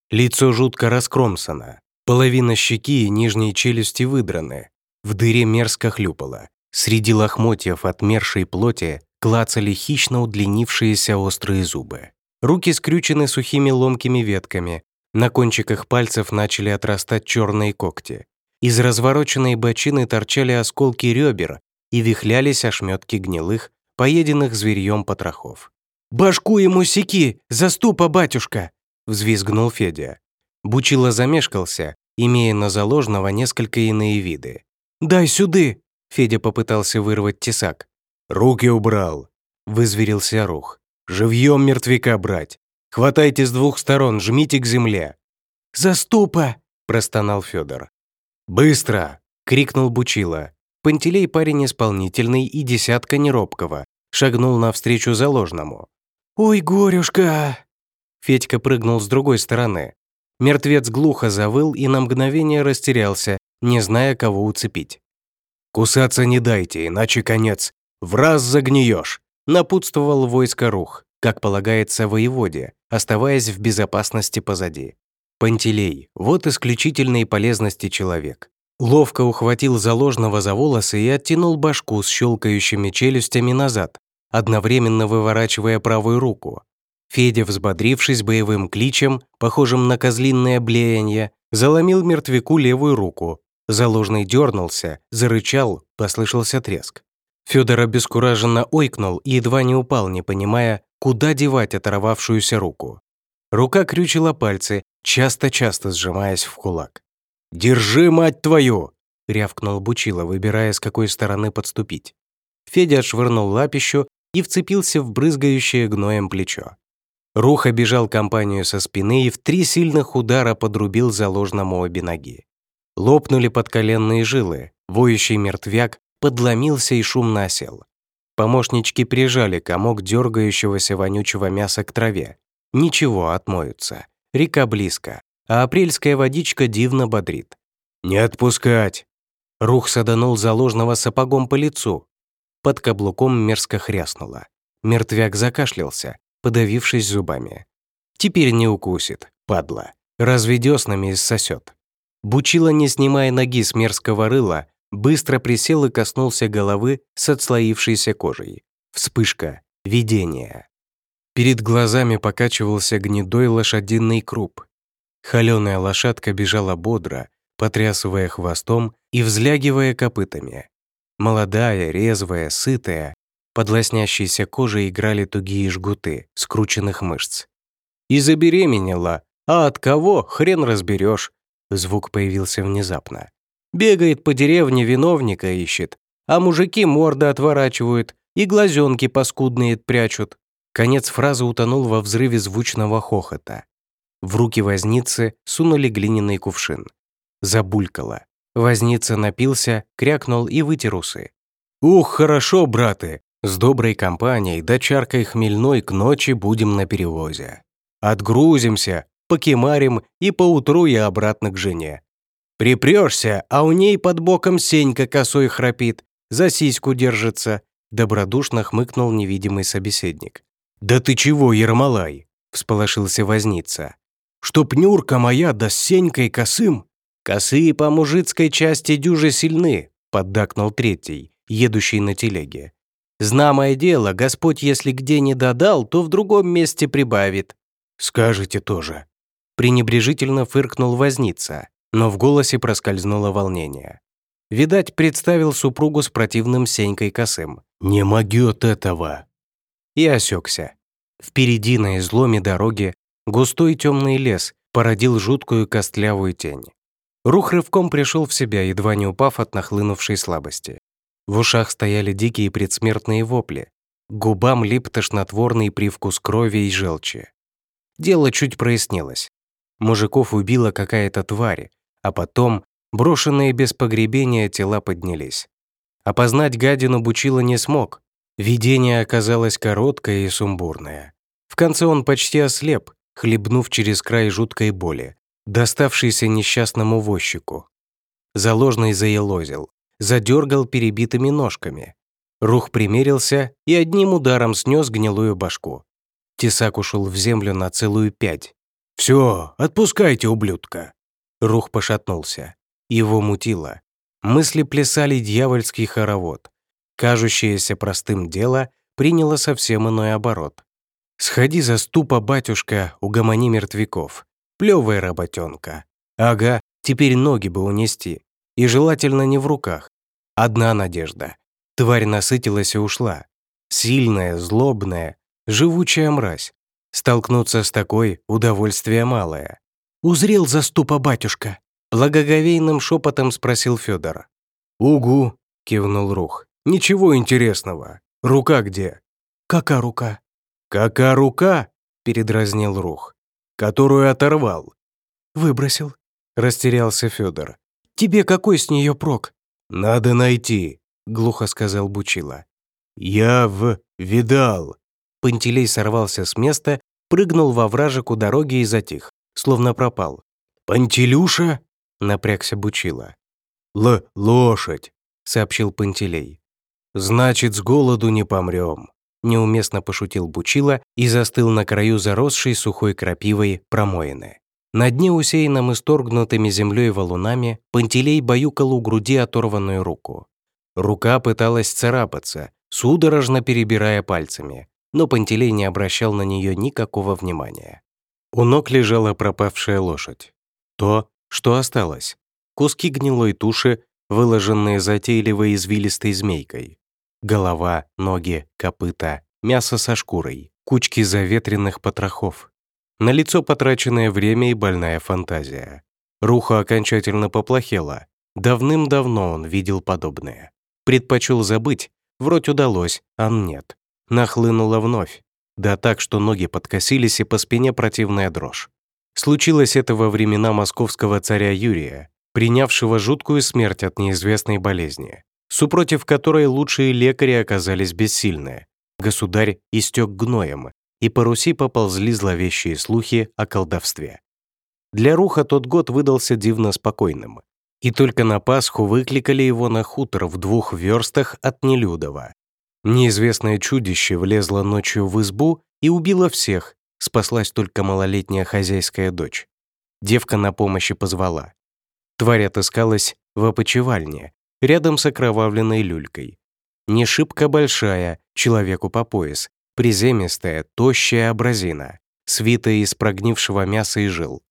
Лицо жутко раскромсано, половина щеки и нижней челюсти выдраны, в дыре мерзко хлюпало. Среди лохмотьев отмершей плоти клацали хищно удлинившиеся острые зубы. Руки скрючены сухими ломкими ветками, на кончиках пальцев начали отрастать черные когти. Из развороченной бочины торчали осколки ребер и вихлялись ошметки гнилых, поеденных зверьем потрохов. «Башку ему секи! Заступа, батюшка!» — взвизгнул Федя. Бучило замешкался, имея на заложного несколько иные виды. «Дай сюды!» — Федя попытался вырвать тесак. «Руки убрал!» — вызверился Рух. «Живьем мертвяка брать! Хватайте с двух сторон, жмите к земле. Заступа!» – простонал Федор. «Быстро!» – крикнул Бучила. Пантелей парень исполнительный и десятка неробкого. Шагнул навстречу заложному. «Ой, горюшка!» Федька прыгнул с другой стороны. Мертвец глухо завыл и на мгновение растерялся, не зная, кого уцепить. «Кусаться не дайте, иначе конец. В раз загниешь!» Напутствовал войско рух, как полагается воеводе, оставаясь в безопасности позади. Пантелей – вот исключительной полезности человек. Ловко ухватил заложного за волосы и оттянул башку с щелкающими челюстями назад, одновременно выворачивая правую руку. Федя, взбодрившись боевым кличем, похожим на козлиное блеяние, заломил мертвяку левую руку. Заложный дернулся, зарычал, послышался треск. Федор обескураженно ойкнул и едва не упал, не понимая, куда девать оторвавшуюся руку. Рука крючила пальцы, часто-часто сжимаясь в кулак. «Держи, мать твою!» — рявкнул Бучила, выбирая, с какой стороны подступить. Федя отшвырнул лапищу и вцепился в брызгающее гноем плечо. Рух обежал компанию со спины и в три сильных удара подрубил заложному обе ноги. Лопнули подколенные жилы, воющий мертвяк подломился и шумно осел. Помощнички прижали комок дергающегося вонючего мяса к траве. Ничего, отмоются. Река близко, а апрельская водичка дивно бодрит. «Не отпускать!» Рух саданул заложного сапогом по лицу. Под каблуком мерзко хряснуло. Мертвяк закашлялся, подавившись зубами. Теперь не укусит, падла. Разве деснами иссосет. Бучила, не снимая ноги с мерзкого рыла, быстро присел и коснулся головы с отслоившейся кожей. Вспышка. Видение. Перед глазами покачивался гнедой лошадиный круп. Холёная лошадка бежала бодро, потрясывая хвостом и взлягивая копытами. Молодая, резвая, сытая, под лоснящейся кожей играли тугие жгуты скрученных мышц. «И забеременела, а от кого, хрен разберешь. Звук появился внезапно. Бегает по деревне, виновника ищет, а мужики морды отворачивают и глазенки паскудные прячут. Конец фразы утонул во взрыве звучного хохота. В руки возницы сунули глиняный кувшин. Забулькало. Возница напился, крякнул и вытер усы. «Ух, хорошо, браты! С доброй компанией да чаркой хмельной к ночи будем на перевозе. Отгрузимся, покемарим и поутру я обратно к жене. Припрёшься, а у ней под боком Сенька косой храпит, за сиську держится», добродушно хмыкнул невидимый собеседник. «Да ты чего, Ермолай?» – всполошился возница. «Чтоб Нюрка моя да с Сенькой косым?» «Косые по мужицкой части дюже сильны», – поддакнул третий, едущий на телеге. Знамое дело, Господь, если где не додал, то в другом месте прибавит. Скажете тоже. Пренебрежительно фыркнул возница, но в голосе проскользнуло волнение. Видать, представил супругу с противным Сенькой Косым. «Не могет этого!» И осекся. Впереди на изломе дороги густой темный лес породил жуткую костлявую тень. Рух рывком пришел в себя, едва не упав от нахлынувшей слабости. В ушах стояли дикие предсмертные вопли. Губам лип тошнотворный привкус крови и желчи. Дело чуть прояснилось. Мужиков убила какая-то тварь, а потом брошенные без погребения тела поднялись. Опознать гадину Бучила не смог. Видение оказалось короткое и сумбурное. В конце он почти ослеп, хлебнув через край жуткой боли, доставшейся несчастному возчику. Заложный заелозил, задергал перебитыми ножками. Рух примерился и одним ударом снес гнилую башку. Тесак ушел в землю на целую пять. «Все, отпускайте, ублюдка!» Рух пошатнулся. Его мутило. Мысли плясали дьявольский хоровод. Кажущееся простым дело приняло совсем иной оборот. «Сходи за ступа, батюшка, угомони мертвяков. Плевая работенка. Ага, теперь ноги бы унести. И желательно не в руках. Одна надежда. Тварь насытилась и ушла. Сильная, злобная, живучая мразь. Столкнуться с такой — удовольствие малое. «Узрел заступа батюшка?» Благоговейным шепотом спросил Федор. «Угу», — кивнул Рух. «Ничего интересного. Рука где?» «Кака рука?» «Кака рука?» — передразнил Рух. «Которую оторвал. «Выбросил», — растерялся Федор. «Тебе какой с нее прок?» «Надо найти», — глухо сказал Бучила. «Я в... видал». Пантелей сорвался с места, прыгнул во вражек у дороги и затих, словно пропал. «Пантелюша?» — напрягся Бучила. «Л... лошадь», — сообщил Пантелей. «Значит, с голоду не помрем», — неуместно пошутил Бучила и застыл на краю заросшей сухой крапивой промоины. На дне, усеянном исторгнутыми землей валунами, Пантелей баюкал у груди оторванную руку. Рука пыталась царапаться, судорожно перебирая пальцами, но Пантелей не обращал на нее никакого внимания. У ног лежала пропавшая лошадь. То, что осталось. Куски гнилой туши, выложенные затейливой извилистой змейкой. Голова, ноги, копыта, мясо со шкурой, кучки заветренных потрохов, на лицо потраченное время и больная фантазия. Руха окончательно поплохела. Давным-давно он видел подобное. Предпочел забыть, вроде удалось, а нет. Нахлынула вновь. Да так, что ноги подкосились и по спине противная дрожь. Случилось это во времена московского царя Юрия, принявшего жуткую смерть от неизвестной болезни, супротив которой лучшие лекари оказались бессильны. Государь истек гноем, и по Руси поползли зловещие слухи о колдовстве. Для Руха тот год выдался дивно спокойным, и только на Пасху выкликали его на хутор в двух верстах от Нелюдова. Неизвестное чудище влезло ночью в избу и убило всех, спаслась только малолетняя хозяйская дочь. Девка на помощи позвала. Тварь отыскалась в опочивальне, рядом с окровавленной люлькой. Не шибко большая, человеку по пояс, Приземистая, тощая абразина, свитая из прогнившего мяса и жил.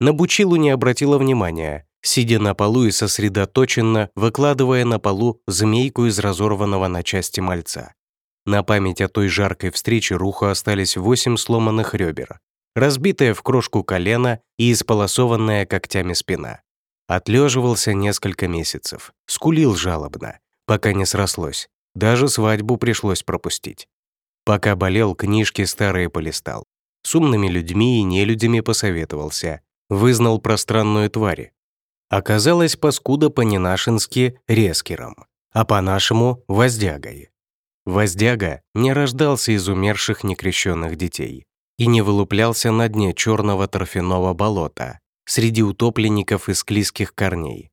На Бучилу не обратила внимания, сидя на полу и сосредоточенно выкладывая на полу змейку из разорванного на части мальца. На память о той жаркой встрече Руху остались восемь сломанных ребер, разбитая в крошку колено и исполосованная когтями спина. Отлеживался несколько месяцев, скулил жалобно, пока не срослось. Даже свадьбу пришлось пропустить. Пока болел, книжки старые полистал. С умными людьми и нелюдями посоветовался. Вызнал пространную тварь. Оказалось, паскуда по-ненашински рескером, а по-нашему — воздягой. Воздяга не рождался из умерших некрещенных детей и не вылуплялся на дне черного торфяного болота среди утопленников и склизких корней.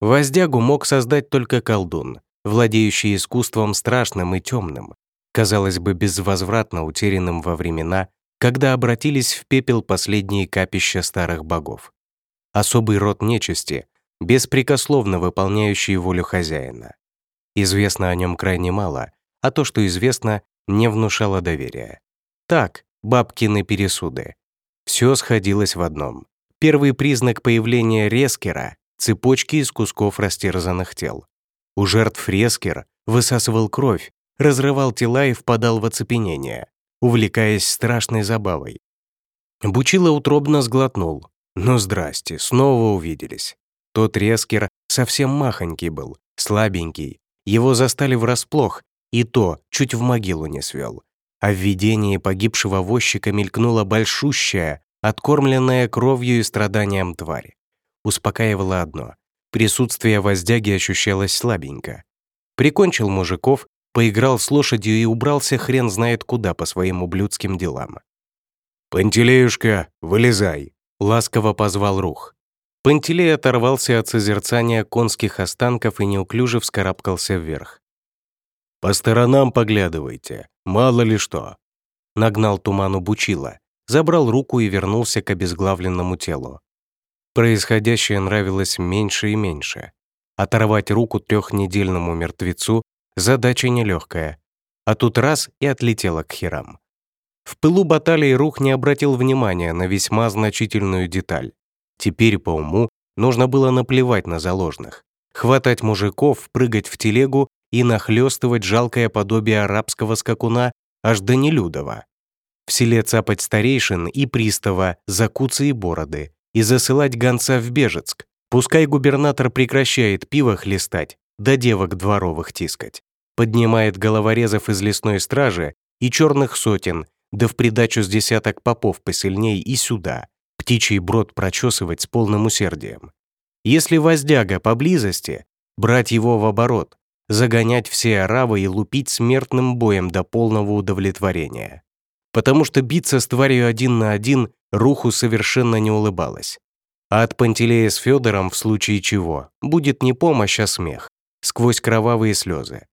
Воздягу мог создать только колдун, владеющий искусством страшным и темным, казалось бы, безвозвратно утерянным во времена, когда обратились в пепел последние капища старых богов. Особый род нечисти, беспрекословно выполняющий волю хозяина. Известно о нем крайне мало, а то, что известно, не внушало доверия. Так, бабкины пересуды. Все сходилось в одном. Первый признак появления рескера — цепочки из кусков растерзанных тел. У жертв рескер высасывал кровь, разрывал тела и впадал в оцепенение, увлекаясь страшной забавой. Бучило утробно сглотнул. «Ну здрасте, снова увиделись». Тот рескер совсем махонький был, слабенький. Его застали врасплох, и то чуть в могилу не свел. А в видении погибшего возчика мелькнула большущая, откормленная кровью и страданием тварь. Успокаивало одно — присутствие воздяги ощущалось слабенько. Прикончил мужиков поиграл с лошадью и убрался хрен знает куда по своим ублюдским делам. «Пантелеюшка, вылезай!» — ласково позвал Рух. Пантелей оторвался от созерцания конских останков и неуклюже вскарабкался вверх. «По сторонам поглядывайте, мало ли что!» Нагнал туману Бучила, забрал руку и вернулся к обезглавленному телу. Происходящее нравилось меньше и меньше. Оторвать руку трехнедельному мертвецу Задача нелегкая. А тут раз и отлетела к херам. В пылу баталии Рух не обратил внимания на весьма значительную деталь. Теперь по уму нужно было наплевать на заложных, хватать мужиков, прыгать в телегу и нахлёстывать жалкое подобие арабского скакуна аж до Нелюдова. В селе цапать старейшин и пристава за куцы и бороды и засылать гонца в Бежецк. Пускай губернатор прекращает пиво хлестать, да девок дворовых тискать. Поднимает головорезов из лесной стражи и черных сотен, да в придачу с десяток попов посильней и сюда, птичий брод прочесывать с полным усердием. Если воздяга поблизости, брать его в оборот, загонять все оравы и лупить смертным боем до полного удовлетворения. Потому что биться с тварью один на один Руху совершенно не улыбалась. А от Пантелея с Федором в случае чего будет не помощь, а смех, сквозь кровавые слезы.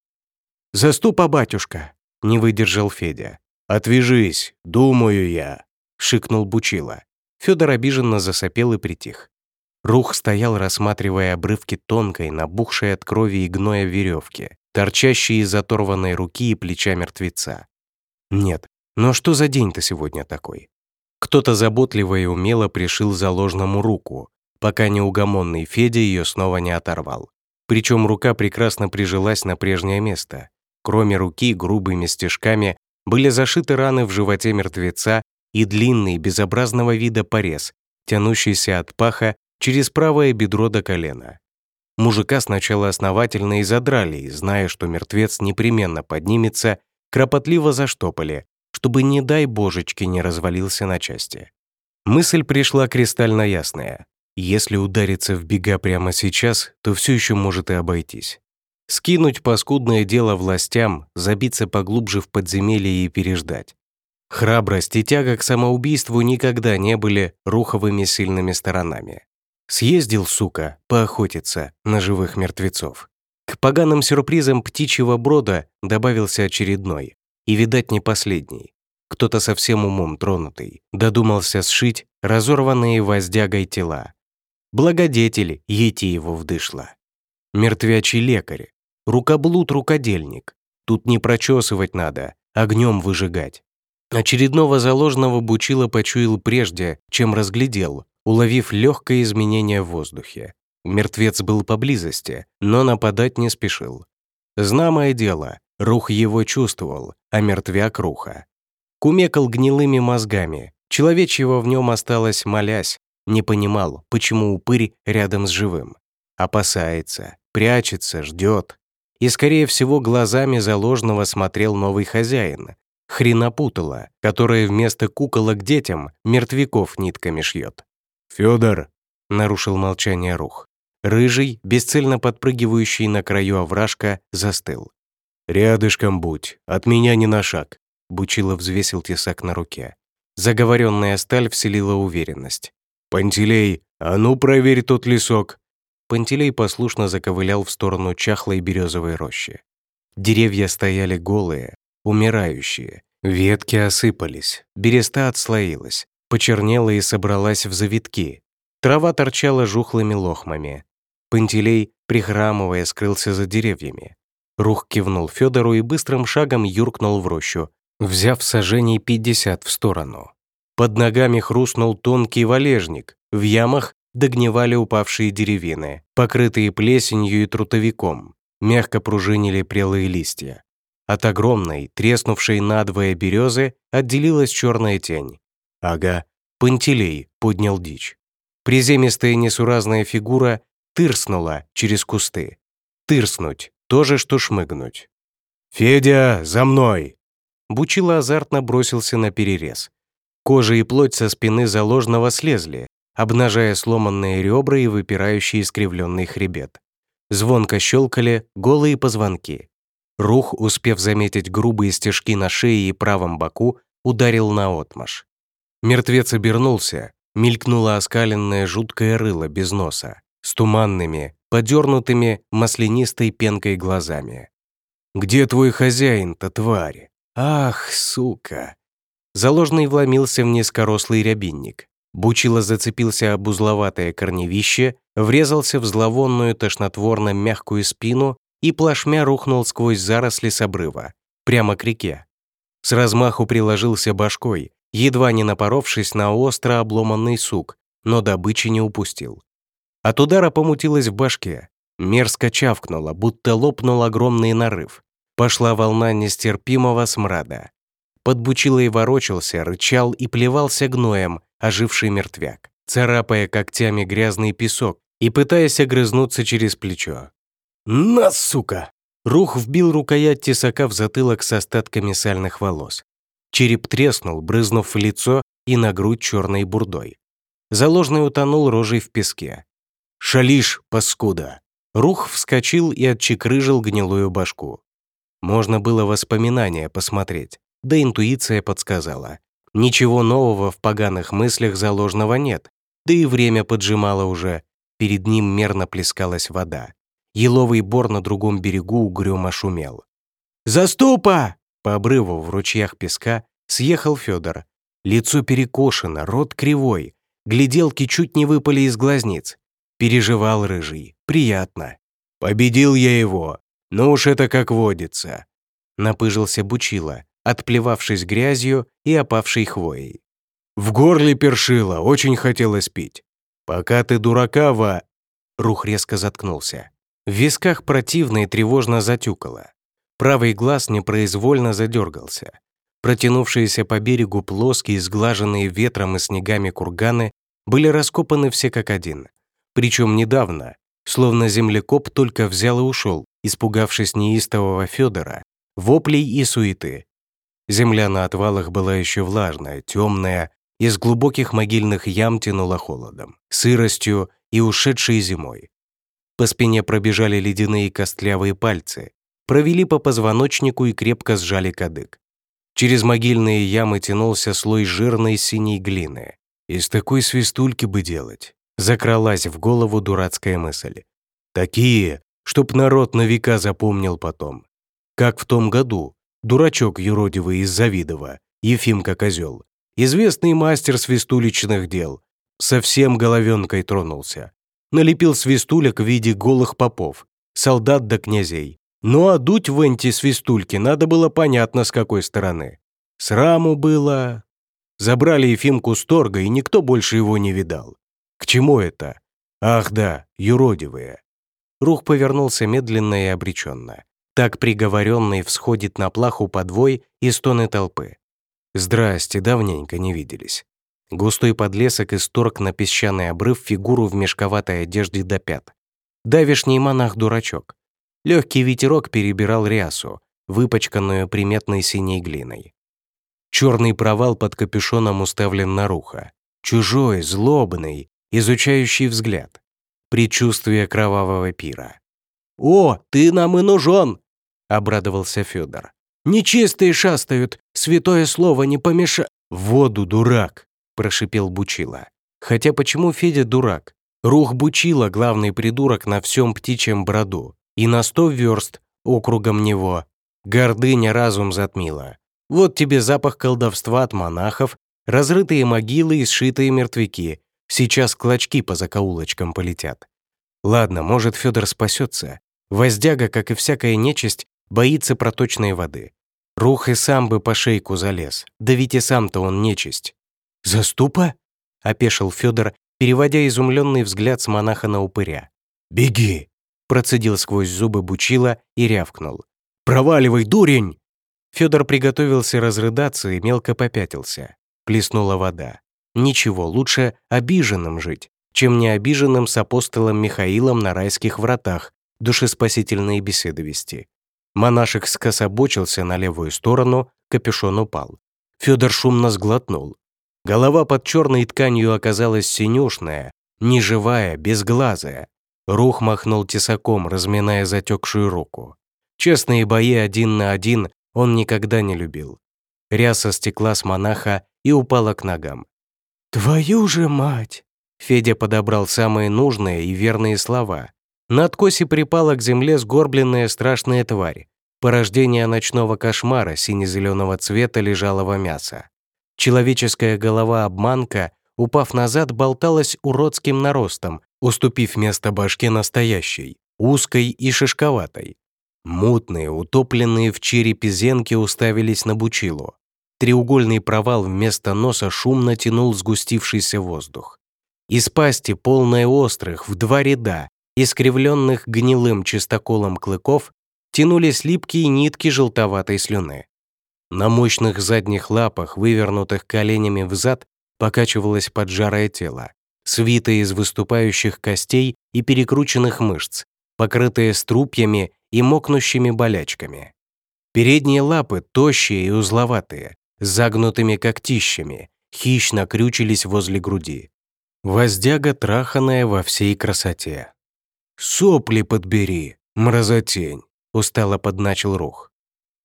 «Заступа, батюшка!» — не выдержал Федя. «Отвяжись, думаю я», — шикнул Бучила. Федор обиженно засопел и притих. Рух стоял, рассматривая обрывки тонкой, набухшей от крови и гноя веревки, торчащие из оторванной руки и плеча мертвеца. Нет, но что за день-то сегодня такой? Кто-то заботливо и умело пришил заложному руку, пока неугомонный Федя ее снова не оторвал. Причем рука прекрасно прижилась на прежнее место. Кроме руки, грубыми стежками были зашиты раны в животе мертвеца и длинный, безобразного вида порез, тянущийся от паха через правое бедро до колена. Мужика сначала основательно и задрали, зная, что мертвец непременно поднимется, кропотливо заштопали, чтобы, не дай божечки, не развалился на части. Мысль пришла кристально ясная. Если удариться в бега прямо сейчас, то все еще может и обойтись. Скинуть паскудное дело властям, забиться поглубже в подземелье и переждать. Храбрость и тяга к самоубийству никогда не были руховыми сильными сторонами. Съездил, сука, поохотиться на живых мертвецов. К поганым сюрпризам птичьего брода добавился очередной, и, видать, не последний. Кто-то совсем умом тронутый додумался сшить разорванные воздягой тела. Благодетель ети его вдышло. Мертвячий лекарь, рукоблуд-рукодельник. Тут не прочесывать надо, огнем выжигать. Очередного заложенного Бучила почуял прежде, чем разглядел, уловив легкое изменение в воздухе. Мертвец был поблизости, но нападать не спешил. Знамое дело, рух его чувствовал, а мертвяк руха. Кумекал гнилыми мозгами, человечьего в нем осталось молясь, не понимал, почему упырь рядом с живым. Опасается, прячется, ждет. И, скорее всего, глазами заложного смотрел новый хозяин, хренопутала, которая вместо куколок детям мертвяков нитками шьет. «Фёдор!» — нарушил молчание рух. Рыжий, бесцельно подпрыгивающий на краю овражка, застыл. «Рядышком будь, от меня не на шаг», — Бучило взвесил тесак на руке. Заговоренная сталь вселила уверенность. «Пантелей, а ну проверь тот лесок!» Пантелей послушно заковылял в сторону чахлой березовой рощи. Деревья стояли голые, умирающие. Ветки осыпались, береста отслоилась, почернела и собралась в завитки. Трава торчала жухлыми лохмами. Пантелей, прихрамывая, скрылся за деревьями. Рух кивнул Федору и быстрым шагом юркнул в рощу, взяв сажений 50 в сторону. Под ногами хрустнул тонкий валежник, в ямах догнивали упавшие деревины, покрытые плесенью и трутовиком, мягко пружинили прелые листья. От огромной, треснувшей надвое березы отделилась черная тень. Ага, Пантелей поднял дичь. Приземистая несуразная фигура тырснула через кусты. Тырснуть — то же, что шмыгнуть. «Федя, за мной!» Бучило азартно бросился на перерез. Кожа и плоть со спины заложного слезли, обнажая сломанные ребра и выпирающий искривленный хребет. Звонко щелкали голые позвонки. Рух, успев заметить грубые стежки на шее и правом боку, ударил на отмаш. Мертвец обернулся, мелькнуло оскаленное жуткое рыло без носа, с туманными, подернутыми маслянистой пенкой глазами. «Где твой хозяин-то, тварь? Ах, сука!» Заложный вломился в низкорослый рябинник. Бучило зацепился об узловатое корневище, врезался в зловонную тошнотворно мягкую спину и плашмя рухнул сквозь заросли с обрыва, прямо к реке. С размаху приложился башкой, едва не напоровшись на остро обломанный сук, но добычи не упустил. От удара помутилось в башке, мерзко чавкнуло, будто лопнул огромный нарыв. Пошла волна нестерпимого смрада. Под бучилой ворочался, рычал и плевался гноем оживший мертвяк, царапая когтями грязный песок и пытаясь огрызнуться через плечо. «На, сука!» Рух вбил рукоять тесака в затылок с остатками сальных волос. Череп треснул, брызнув в лицо и на грудь черной бурдой. Заложный утонул рожей в песке. «Шалиш, паскуда!» Рух вскочил и отчекрыжил гнилую башку. Можно было воспоминания посмотреть, да интуиция подсказала. Ничего нового в поганых мыслях заложного нет, да и время поджимало уже. Перед ним мерно плескалась вода. Еловый бор на другом берегу угрюмо шумел. «Заступа!» По обрыву в ручьях песка съехал Федор. Лицо перекошено, рот кривой. Гляделки чуть не выпали из глазниц. Переживал рыжий. Приятно. «Победил я его. Ну уж это как водится». Напыжился Бучила, отплевавшись грязью и опавшей хвоей. «В горле першило, очень хотелось пить. Пока ты дурака, Ва...» Рух резко заткнулся. В висках противно и тревожно затюкало. Правый глаз непроизвольно задергался. Протянувшиеся по берегу плоские, сглаженные ветром и снегами курганы были раскопаны все как один. Причем недавно, словно землекоп только взял и ушел, испугавшись неистового Федора, воплей и суеты. Земля на отвалах была еще влажная, темная, из глубоких могильных ям тянула холодом, сыростью и ушедшей зимой. По спине пробежали ледяные костлявые пальцы, провели по позвоночнику и крепко сжали кадык. Через могильные ямы тянулся слой жирной синей глины. Из такой свистульки бы делать. Закралась в голову дурацкая мысль. Такие, чтоб народ на века запомнил потом. Как в том году, дурачок юродивый из Завидова, Ефимка Козел, известный мастер свистуличных дел, совсем головенкой тронулся. Налепил свистулек в виде голых попов, солдат до да князей, ну а дуть в антисвистульке надо было понятно с какой стороны. Сраму было... Забрали Ефимку с торга, и никто больше его не видал. К чему это? Ах да, юродивые. Рух повернулся медленно и обреченно. Так приговоренный всходит на плаху подвой и стоны толпы. Здрасте, давненько не виделись. Густой подлесок исторг на песчаный обрыв фигуру в мешковатой одежде до пят. Давишний монах-дурачок. Легкий ветерок перебирал рясу, выпачканную приметной синей глиной. Черный провал под капюшоном уставлен на рухо. Чужой, злобный, изучающий взгляд. Предчувствие кровавого пира. «О, ты нам и нужен!» — обрадовался Федор. «Нечистые шастают, святое слово не помеша...» «Воду, дурак!» — прошипел Бучила. Хотя почему Федя дурак? Рух Бучила — главный придурок на всем птичьем броду и на сто верст округом него. Гордыня разум затмила. Вот тебе запах колдовства от монахов, разрытые могилы и сшитые мертвяки. Сейчас клочки по закоулочкам полетят. Ладно, может, Федор спасется. Воздяга, как и всякая нечисть, боится проточной воды. Рух и сам бы по шейку залез, да ведь и сам-то он нечисть. «Заступа?» — опешил Федор, переводя изумленный взгляд с монаха на упыря. «Беги!» Процедил сквозь зубы Бучила и рявкнул. «Проваливай, дурень!» Федор приготовился разрыдаться и мелко попятился. Плеснула вода. Ничего, лучше обиженным жить, чем не обиженным с апостолом Михаилом на райских вратах душеспасительные беседы вести. Монашек скособочился на левую сторону, капюшон упал. Федор шумно сглотнул. Голова под черной тканью оказалась синюшная, неживая, безглазая. Рух махнул тесаком, разминая затекшую руку. Честные бои один на один он никогда не любил. Ряса стекла с монаха и упала к ногам. «Твою же мать!» Федя подобрал самые нужные и верные слова. На откосе припала к земле сгорбленная страшная тварь. Порождение ночного кошмара сине-зеленого цвета лежалого мяса. Человеческая голова-обманка, упав назад, болталась уродским наростом, уступив место башке настоящей, узкой и шишковатой. Мутные, утопленные в черепе зенки уставились на Бучилу. Треугольный провал вместо носа шумно тянул сгустившийся воздух. Из пасти, полной острых, в два ряда, искривленных гнилым чистоколом клыков, тянулись липкие нитки желтоватой слюны. На мощных задних лапах, вывернутых коленями взад, покачивалось поджарое тело свитые из выступающих костей и перекрученных мышц, покрытые струпьями и мокнущими болячками. Передние лапы тощие и узловатые, загнутыми когтищами, хищно крючились возле груди. Воздяга, траханая во всей красоте. «Сопли подбери, мразотень!» — устало подначил Рух.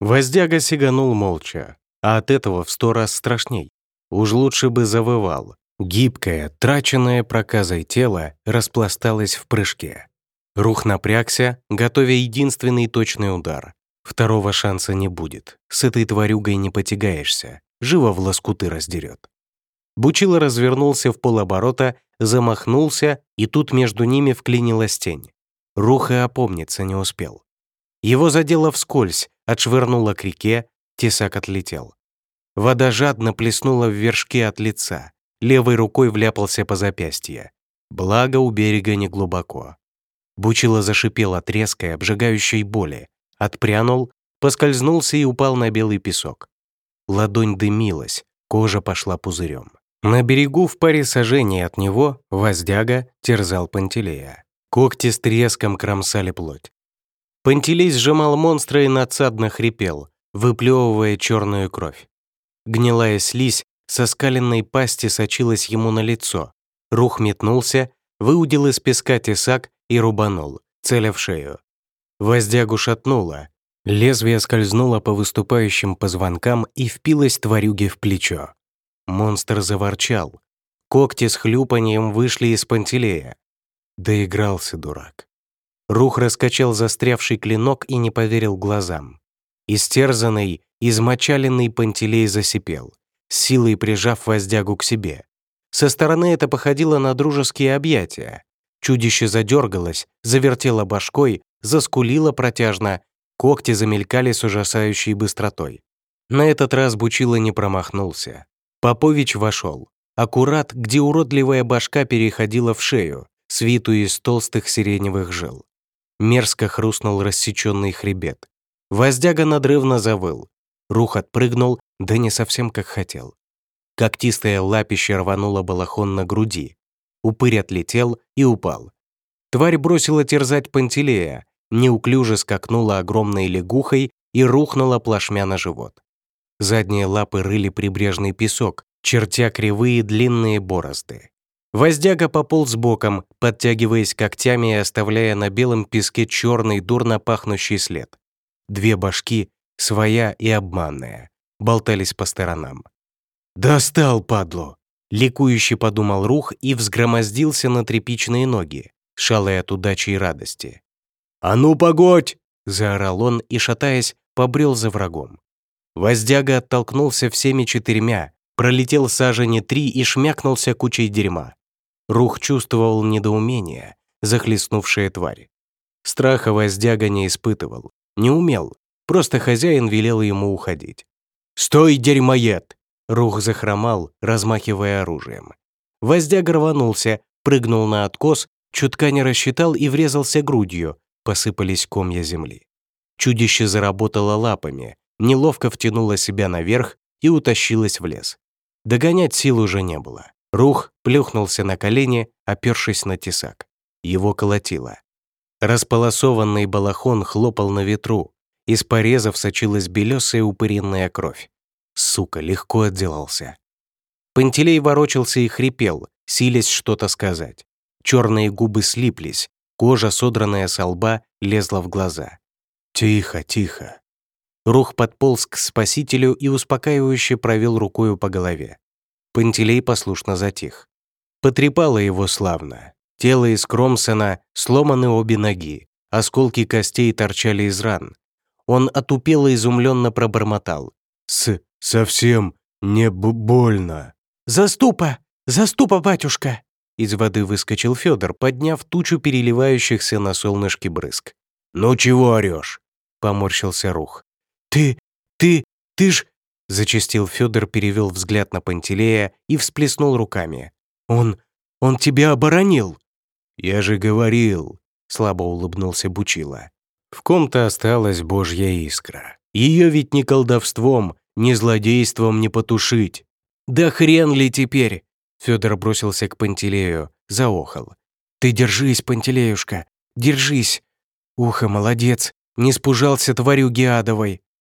Воздяга сиганул молча, а от этого в сто раз страшней. Уж лучше бы завывал. Гибкое, траченное проказой тело распласталось в прыжке. Рух напрягся, готовя единственный точный удар. Второго шанса не будет. С этой тварюгой не потягаешься. Живо в лоскуты раздерет. Бучило развернулся в полоборота, замахнулся, и тут между ними вклинилась тень. Рух и опомниться не успел. Его задело вскользь, отшвырнуло к реке, тесак отлетел. Вода жадно плеснула в вершке от лица, левой рукой вляпался по запястье. Благо у берега не глубоко. Бучило зашипел от обжигающей боли, отпрянул, поскользнулся и упал на белый песок. Ладонь дымилась, кожа пошла пузырем. На берегу в паре сажений от него воздяга терзал Пантелея. Когти с треском кромсали плоть. Пантелей сжимал монстра и надсадно хрипел, выплевывая черную кровь. Гнилая слизь со скаленной пасти сочилась ему на лицо. Рух метнулся, выудил из песка тесак и рубанул, целя в шею. Воздягу шатнуло. Лезвие скользнуло по выступающим позвонкам и впилось тварюге в плечо. Монстр заворчал. Когти с хлюпанием вышли из пантелея. Доигрался дурак. Рух раскачал застрявший клинок и не поверил глазам. Истерзанный, измочаленный пантелей засипел, силой прижав воздягу к себе. Со стороны это походило на дружеские объятия. Чудище задергалось, завертело башкой, заскулило протяжно, когти замелькали с ужасающей быстротой. На этот раз Бучило не промахнулся. Попович вошел. Аккурат, где уродливая башка переходила в шею, свитую из толстых сиреневых жил. Мерзко хрустнул рассеченный хребет. Воздяга надрывно завыл. Рух отпрыгнул, да не совсем как хотел. Когтистое лапище рвануло балахон на груди. Упырь отлетел и упал. Тварь бросила терзать Пантелея, неуклюже скакнула огромной лягухой и рухнула плашмя на живот. Задние лапы рыли прибрежный песок, чертя кривые длинные борозды. Воздяга пополз боком, подтягиваясь когтями и оставляя на белом песке черный дурно пахнущий след. Две башки, своя и обманная, болтались по сторонам. «Достал, падло!» — ликующе подумал Рух и взгромоздился на тряпичные ноги, шалая от удачи и радости. «А ну, погодь!» — заорал он и, шатаясь, побрел за врагом. Воздяга оттолкнулся всеми четырьмя, пролетел сажени три и шмякнулся кучей дерьма. Рух чувствовал недоумение, захлестнувшее тварь. Страха воздяга не испытывал, не умел, просто хозяин велел ему уходить. «Стой, дерьмоед!» Рух захромал, размахивая оружием. Воздяга рванулся, прыгнул на откос, чутка не рассчитал и врезался грудью, посыпались комья земли. Чудище заработало лапами, неловко втянула себя наверх и утащилась в лес. Догонять сил уже не было. Рух плюхнулся на колени, опершись на тесак. Его колотило. Располосованный балахон хлопал на ветру. Из порезов сочилась белесая упыренная кровь. Сука, легко отделался. Пантелей ворочался и хрипел, силясь что-то сказать. Черные губы слиплись, кожа, содранная со лба, лезла в глаза. «Тихо, тихо», Рух подполз к спасителю и успокаивающе провел рукою по голове. Пантелей послушно затих. Потрепало его славно. Тело из Кромсона сломаны обе ноги, осколки костей торчали из ран. Он отупело изумленно пробормотал. «С... совсем не больно». «Заступа! Заступа, батюшка!» Из воды выскочил Федор, подняв тучу переливающихся на солнышке брызг. «Ну чего орешь?» — поморщился Рух. «Ты, ты, ты ж...» Зачастил Федор, перевел взгляд на Пантелея и всплеснул руками. «Он, он тебя оборонил!» «Я же говорил!» — слабо улыбнулся Бучила. «В ком-то осталась божья искра. Ее ведь ни колдовством, ни злодейством не потушить». «Да хрен ли теперь?» Федор бросился к Пантелею, заохал. «Ты держись, Пантелеюшка, держись! Ухо, молодец, не спужался тварю Геадовой.